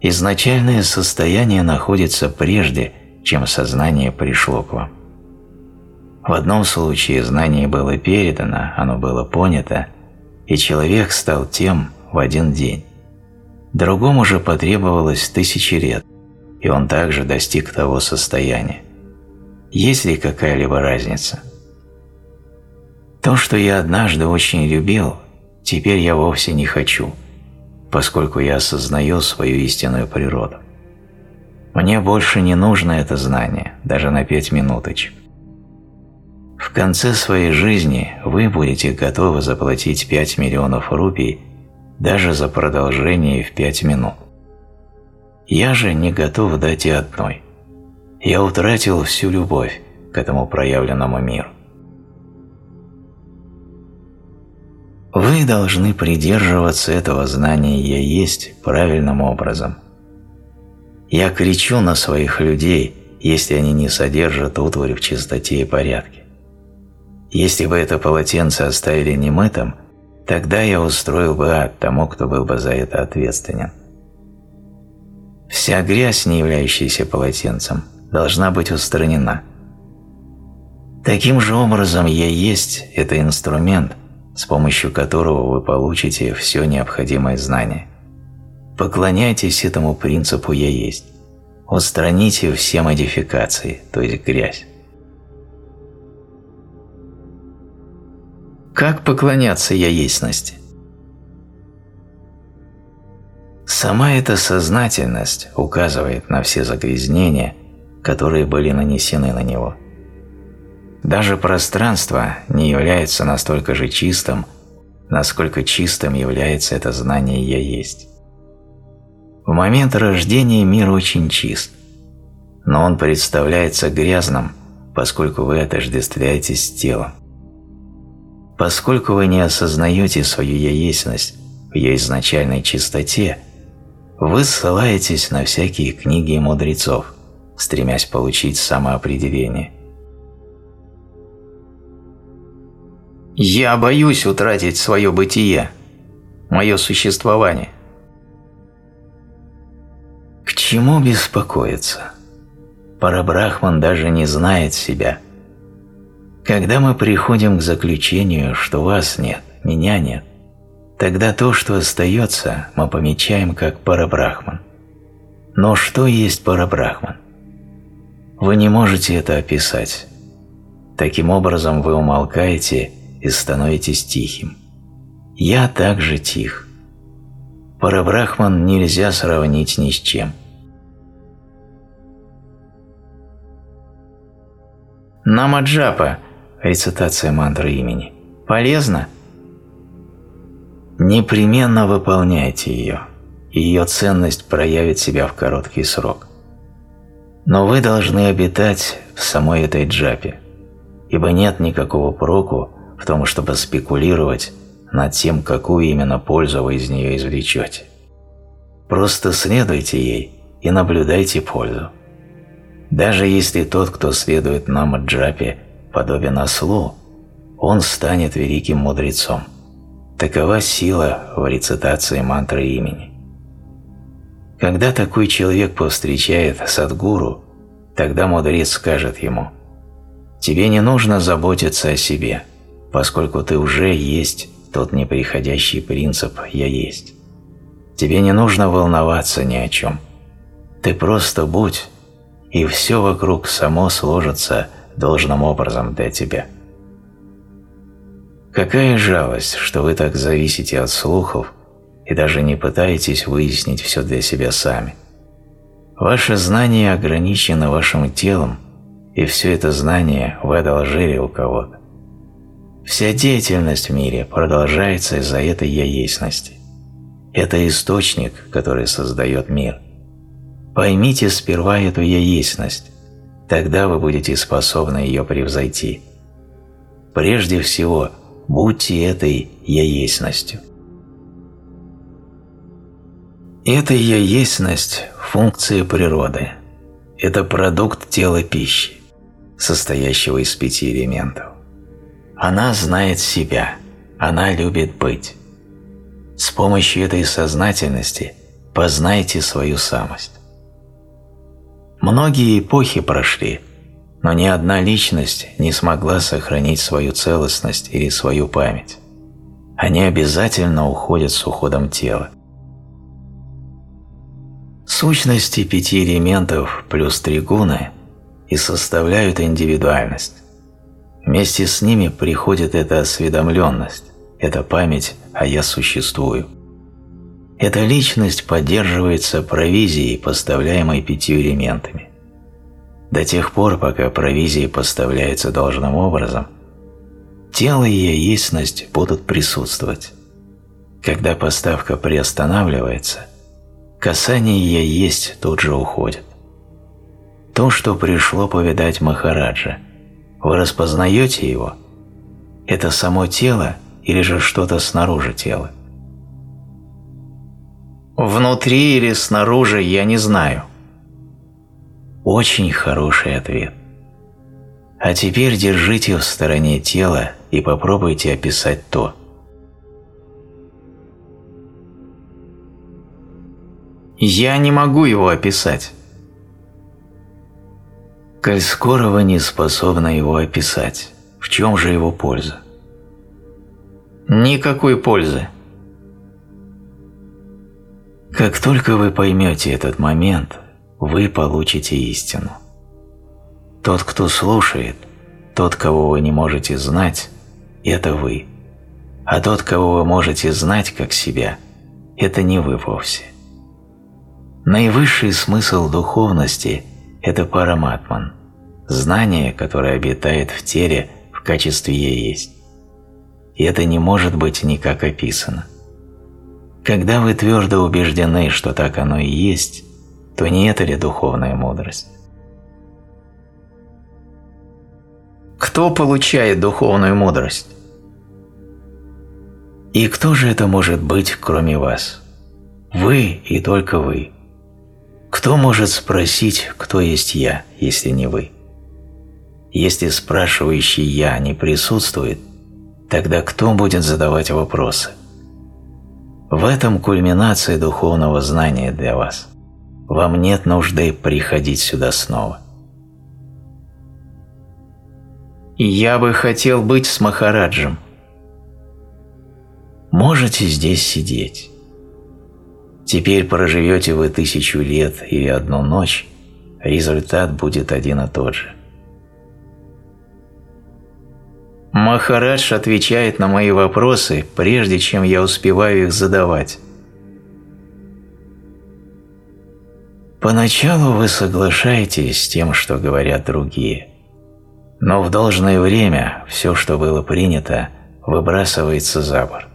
Изначальное состояние находится прежде, чем сознание пришло к вам. В одном случае знание было передано, оно было понято – и человек стал тем в один день. Другому же потребовалось тысячи лет, и он также достиг того состояния. Есть ли какая-либо разница? То, что я однажды очень любил, теперь я вовсе не хочу, поскольку я осознаю свою истинную природу. Мне больше не нужно это знание, даже на пять минуточек. В конце своей жизни вы будете готовы заплатить 5 миллионов рупий даже за продолжение в 5 минут. Я же не готов дать и одной. Я утратил всю любовь к этому проявленному миру. Вы должны придерживаться этого знания «Я есть» правильным образом. Я кричу на своих людей, если они не содержат утварь в чистоте и порядке. Если бы это полотенце оставили немытым, тогда я устроил бы ад тому, кто был бы за это ответственен. Вся грязь, не являющаяся полотенцем, должна быть устранена. Таким же образом «я есть» – это инструмент, с помощью которого вы получите все необходимое знание. Поклоняйтесь этому принципу «я есть». Устраните все модификации, то есть грязь. Как поклоняться я ясности? Сама эта сознательность указывает на все загрязнения, которые были нанесены на него. Даже пространство не является настолько же чистым, насколько чистым является это знание «Я есть». В момент рождения мир очень чист, но он представляется грязным, поскольку вы отождествляетесь с телом. Поскольку вы не осознаете свою яесность в ее изначальной чистоте, вы ссылаетесь на всякие книги мудрецов, стремясь получить самоопределение. «Я боюсь утратить свое бытие, мое существование». К чему беспокоиться? Парабрахман даже не знает себя – когда мы приходим к заключению, что вас нет, меня нет, тогда то, что остается, мы помечаем как парабрахман. Но что есть парабрахман? Вы не можете это описать. Таким образом вы умолкаете и становитесь тихим. Я также тих. Парабрахман нельзя сравнить ни с чем. Намаджапа, рецитация мантры имени, полезно? Непременно выполняйте ее, ее ценность проявит себя в короткий срок. Но вы должны обитать в самой этой джапе, ибо нет никакого проку в том, чтобы спекулировать над тем, какую именно пользу вы из нее извлечете. Просто следуйте ей и наблюдайте пользу. Даже если тот, кто следует Намаджапе, подобен ослу, он станет великим мудрецом. Такова сила в рецитации мантры имени. Когда такой человек повстречает Садгуру, тогда мудрец скажет ему «Тебе не нужно заботиться о себе, поскольку ты уже есть тот неприходящий принцип «Я есть». Тебе не нужно волноваться ни о чем. Ты просто будь, и все вокруг само сложится должным образом для тебя. Какая жалость, что вы так зависите от слухов и даже не пытаетесь выяснить все для себя сами. Ваше знание ограничено вашим телом, и все это знание вы одолжили у кого-то. Вся деятельность в мире продолжается из-за этой яесности. Это источник, который создает мир – Поймите сперва эту яесность, тогда вы будете способны ее превзойти. Прежде всего, будьте этой яесностью. Эта яесность – функция природы. Это продукт тела пищи, состоящего из пяти элементов. Она знает себя, она любит быть. С помощью этой сознательности познайте свою самость. Многие эпохи прошли, но ни одна личность не смогла сохранить свою целостность или свою память. Они обязательно уходят с уходом тела. Сущности пяти элементов плюс три гуны и составляют индивидуальность. Вместе с ними приходит эта осведомленность, эта память «а я существую». Эта личность поддерживается провизией, поставляемой пятью элементами. До тех пор, пока провизия поставляется должным образом, тело и ясность будут присутствовать. Когда поставка приостанавливается, касание «я есть» тут же уходит. То, что пришло повидать Махараджа, вы распознаете его? Это само тело или же что-то снаружи тела? Внутри или снаружи, я не знаю. Очень хороший ответ. А теперь держите в стороне тела и попробуйте описать то. Я не могу его описать. Коль скоро вы не способны его описать, в чем же его польза? Никакой пользы. Как только вы поймете этот момент, вы получите истину. Тот, кто слушает, тот, кого вы не можете знать, это вы. А тот, кого вы можете знать как себя, это не вы вовсе. Наивысший смысл духовности – это параматман, знание, которое обитает в теле в качестве «есть». И это не может быть никак описано. Когда вы твердо убеждены, что так оно и есть, то не это ли духовная мудрость? Кто получает духовную мудрость? И кто же это может быть, кроме вас? Вы и только вы. Кто может спросить, кто есть я, если не вы? Если спрашивающий «я» не присутствует, тогда кто будет задавать вопросы? В этом кульминация духовного знания для вас. Вам нет нужды приходить сюда снова. Я бы хотел быть с Махараджем. Можете здесь сидеть. Теперь проживете вы тысячу лет или одну ночь, результат будет один и тот же. Махарадж отвечает на мои вопросы, прежде чем я успеваю их задавать. Поначалу вы соглашаетесь с тем, что говорят другие, но в должное время все, что было принято, выбрасывается за борт.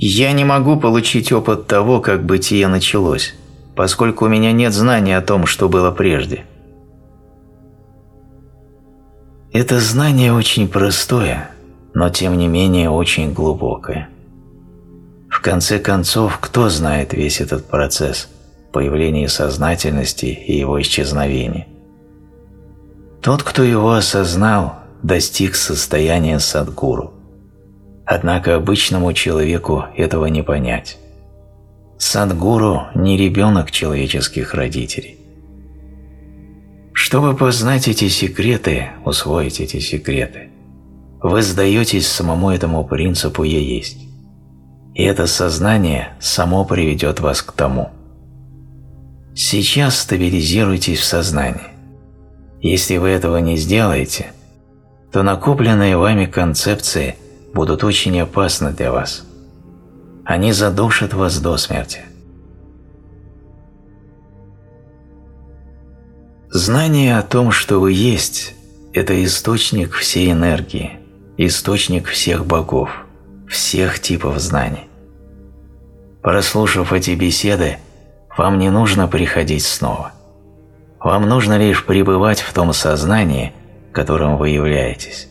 Я не могу получить опыт того, как бытие началось, поскольку у меня нет знания о том, что было прежде. Это знание очень простое, но тем не менее очень глубокое. В конце концов, кто знает весь этот процесс появления сознательности и его исчезновения? Тот, кто его осознал, достиг состояния садгуру – Однако обычному человеку этого не понять. Садгуру не ребенок человеческих родителей. Чтобы познать эти секреты, усвоить эти секреты, вы сдаетесь самому этому принципу «я есть». И это сознание само приведет вас к тому. Сейчас стабилизируйтесь в сознании. Если вы этого не сделаете, то накопленные вами концепции – будут очень опасны для вас. Они задушат вас до смерти. Знание о том, что вы есть – это источник всей энергии, источник всех богов, всех типов знаний. Прослушав эти беседы, вам не нужно приходить снова. Вам нужно лишь пребывать в том сознании, которым вы являетесь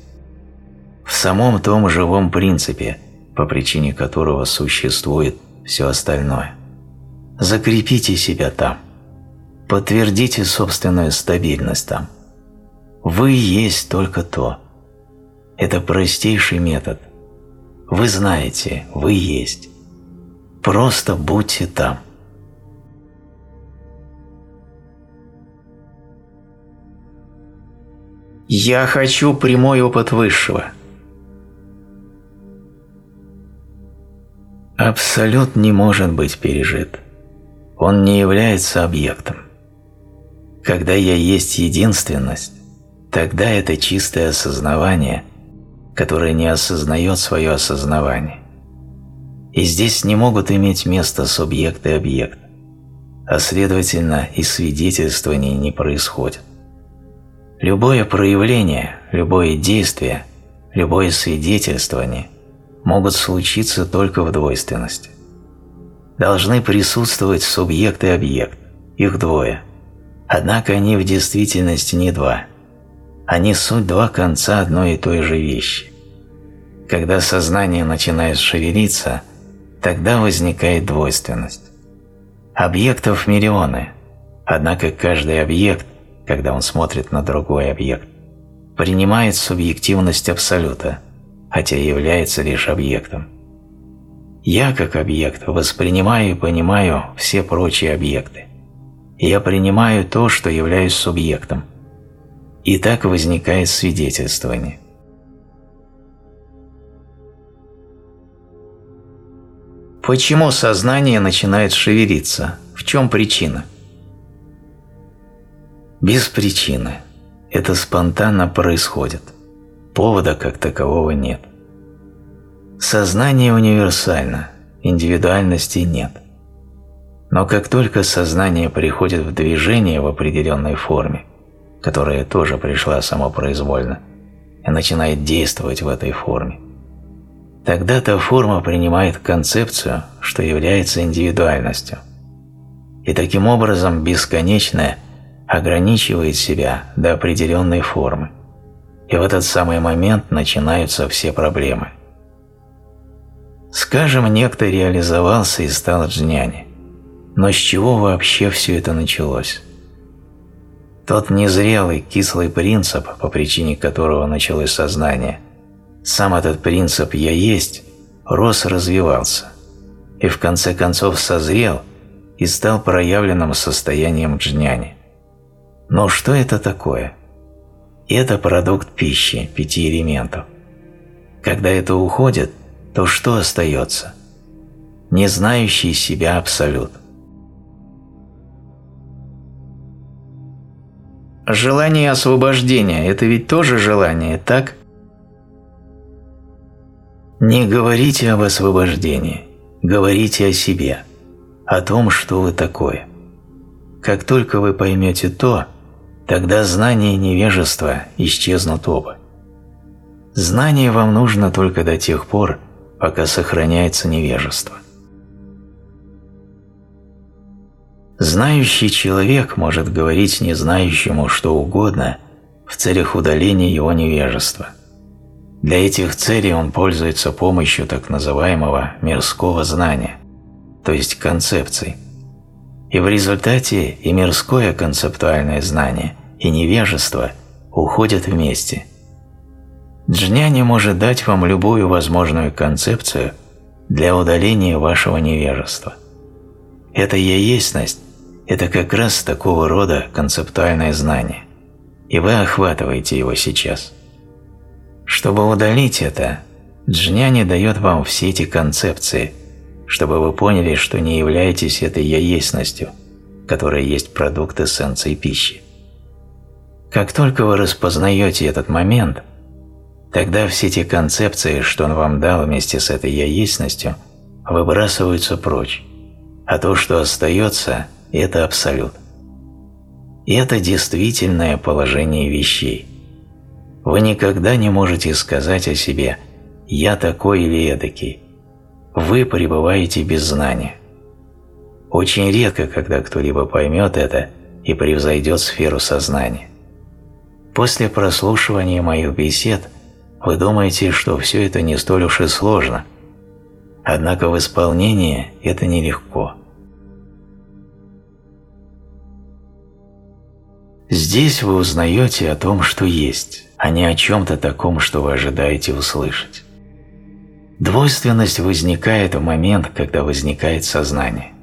в самом том живом принципе, по причине которого существует все остальное. Закрепите себя там. Подтвердите собственную стабильность там. Вы есть только то. Это простейший метод. Вы знаете, вы есть. Просто будьте там. Я хочу прямой опыт высшего – Абсолют не может быть пережит. Он не является объектом. Когда я есть единственность, тогда это чистое осознавание, которое не осознает свое осознавание. И здесь не могут иметь место субъект и объект, а следовательно и свидетельствование не происходит. Любое проявление, любое действие, любое свидетельствование – могут случиться только в двойственности. Должны присутствовать субъект и объект, их двое. Однако они в действительности не два. Они суть два конца одной и той же вещи. Когда сознание начинает шевелиться, тогда возникает двойственность. Объектов миллионы, однако каждый объект, когда он смотрит на другой объект, принимает субъективность Абсолюта – хотя является лишь объектом. Я, как объект, воспринимаю и понимаю все прочие объекты. Я принимаю то, что являюсь субъектом. И так возникает свидетельствование. Почему сознание начинает шевелиться? В чем причина? Без причины. Это спонтанно происходит. Повода как такового нет. Сознание универсально, индивидуальности нет. Но как только сознание приходит в движение в определенной форме, которая тоже пришла самопроизвольно, и начинает действовать в этой форме, тогда та форма принимает концепцию, что является индивидуальностью. И таким образом бесконечное ограничивает себя до определенной формы. И в этот самый момент начинаются все проблемы. Скажем, некто реализовался и стал джняни. Но с чего вообще все это началось? Тот незрелый, кислый принцип, по причине которого началось сознание, сам этот принцип «я есть» рос и развивался, и в конце концов созрел и стал проявленным состоянием джняни. Но что это такое? Это продукт пищи, пяти элементов. Когда это уходит, то что остается? Не знающий себя абсолют. Желание освобождения – это ведь тоже желание, так? Не говорите об освобождении, говорите о себе, о том, что вы такое. как только вы поймете то, тогда знание и невежество исчезнут оба. Знание вам нужно только до тех пор, пока сохраняется невежество. Знающий человек может говорить незнающему что угодно в целях удаления его невежества. Для этих целей он пользуется помощью так называемого мирского знания, то есть концепций. И в результате и мирское концептуальное знание, и невежество уходят вместе. Джняни может дать вам любую возможную концепцию для удаления вашего невежества. Эта яесность это как раз такого рода концептуальное знание, и вы охватываете его сейчас. Чтобы удалить это, Джняни дает вам все эти концепции, чтобы вы поняли, что не являетесь этой яесностью, которая есть продукт эссенции пищи. Как только вы распознаете этот момент, тогда все те концепции, что он вам дал вместе с этой яесностью, выбрасываются прочь, а то, что остается – это абсолют. Это действительное положение вещей. Вы никогда не можете сказать о себе «я такой или эдакий». Вы пребываете без знания. Очень редко, когда кто-либо поймет это и превзойдет сферу сознания. После прослушивания моих бесед вы думаете, что все это не столь уж и сложно. Однако в исполнении это нелегко. Здесь вы узнаете о том, что есть, а не о чем-то таком, что вы ожидаете услышать. Двойственность возникает в момент, когда возникает сознание.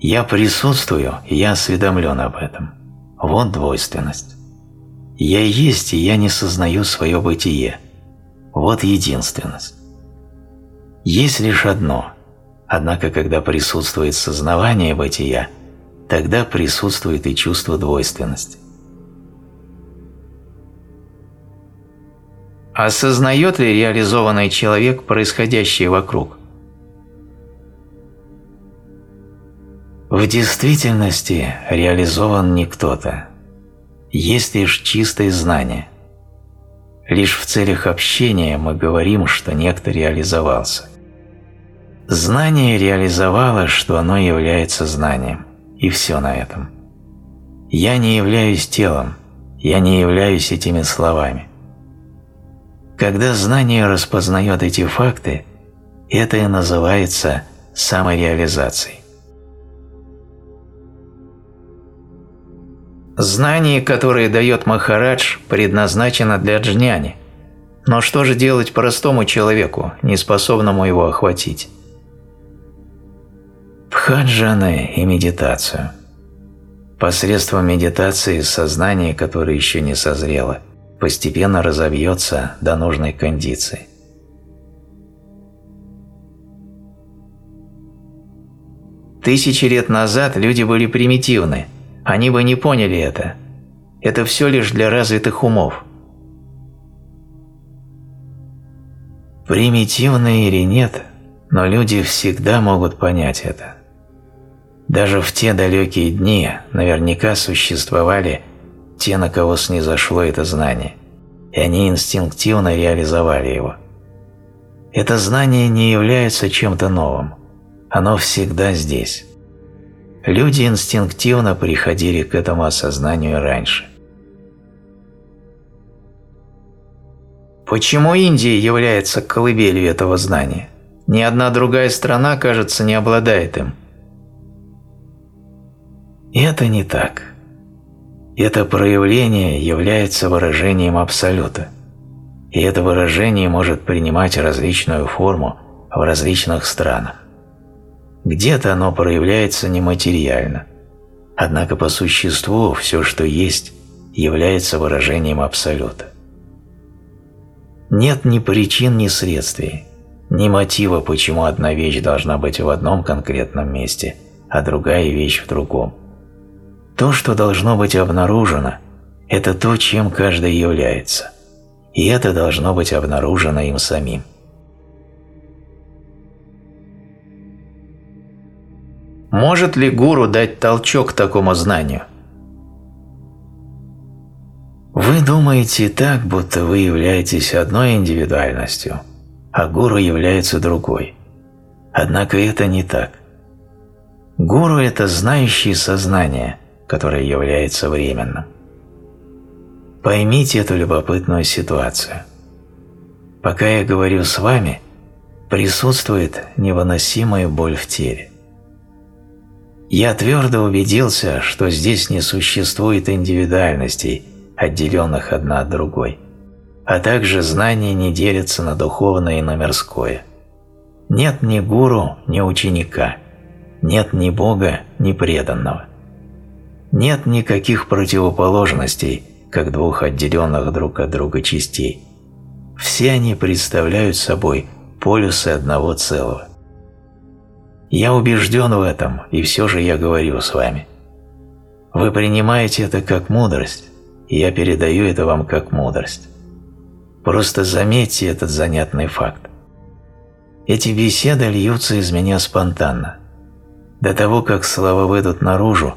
Я присутствую, я осведомлен об этом. Вот двойственность. Я есть, и я не сознаю свое бытие. Вот единственность. Есть лишь одно, однако когда присутствует сознавание бытия – тогда присутствует и чувство двойственности. Осознает ли реализованный человек происходящее вокруг? В действительности реализован не кто-то. Есть лишь чистое знание. Лишь в целях общения мы говорим, что некто реализовался. Знание реализовало, что оно является знанием и все на этом. Я не являюсь телом, я не являюсь этими словами. Когда знание распознает эти факты, это и называется самореализацией. Знание, которое дает Махарадж, предназначено для джняни. Но что же делать простому человеку, неспособному его охватить? Пхаджаны и медитацию. Посредством медитации сознание, которое еще не созрело, постепенно разобьется до нужной кондиции. Тысячи лет назад люди были примитивны, они бы не поняли это. Это все лишь для развитых умов. Примитивны или нет, но люди всегда могут понять это. Даже в те далекие дни наверняка существовали те, на кого снизошло это знание, и они инстинктивно реализовали его. Это знание не является чем-то новым, оно всегда здесь. Люди инстинктивно приходили к этому осознанию раньше. Почему Индия является колыбелью этого знания? Ни одна другая страна, кажется, не обладает им. Это не так. Это проявление является выражением Абсолюта. И это выражение может принимать различную форму в различных странах. Где-то оно проявляется нематериально, однако по существу все, что есть, является выражением Абсолюта. Нет ни причин, ни следствий, ни мотива, почему одна вещь должна быть в одном конкретном месте, а другая вещь в другом. То, что должно быть обнаружено, это то, чем каждый является, и это должно быть обнаружено им самим. Может ли гуру дать толчок такому знанию? Вы думаете так, будто вы являетесь одной индивидуальностью, а гуру является другой. Однако это не так. Гуру – это знающее сознание, которое является временным. Поймите эту любопытную ситуацию. Пока я говорю с вами, присутствует невыносимая боль в теле. Я твердо убедился, что здесь не существует индивидуальностей, отделенных одна от другой, а также знания не делятся на духовное и на мирское. Нет ни гуру, ни ученика, нет ни Бога, ни преданного. Нет никаких противоположностей, как двух отделенных друг от друга частей. Все они представляют собой полюсы одного целого. Я убежден в этом, и все же я говорю с вами. Вы принимаете это как мудрость, и я передаю это вам как мудрость. Просто заметьте этот занятный факт. Эти беседы льются из меня спонтанно. До того, как слова выйдут наружу,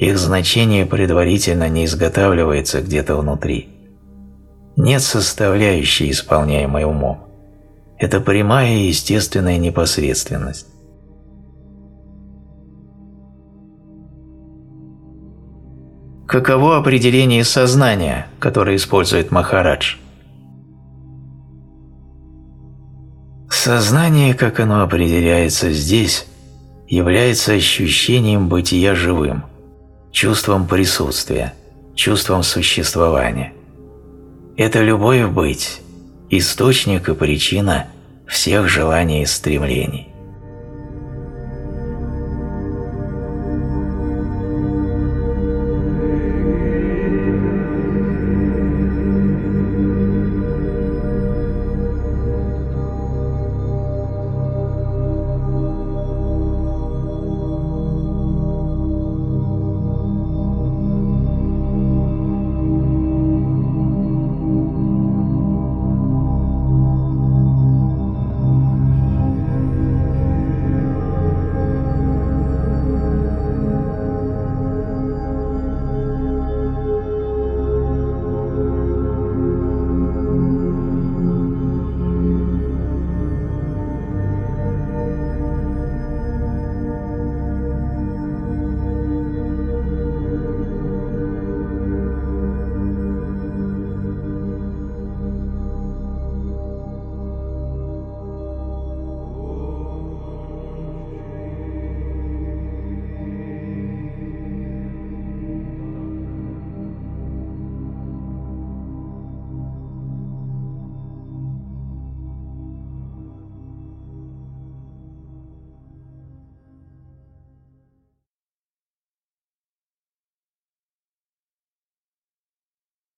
их значение предварительно не изготавливается где-то внутри. Нет составляющей, исполняемой умом. Это прямая и естественная непосредственность. Каково определение сознания, которое использует Махарадж? Сознание, как оно определяется здесь, является ощущением бытия живым, чувством присутствия, чувством существования. Это любовь быть, источник и причина всех желаний и стремлений.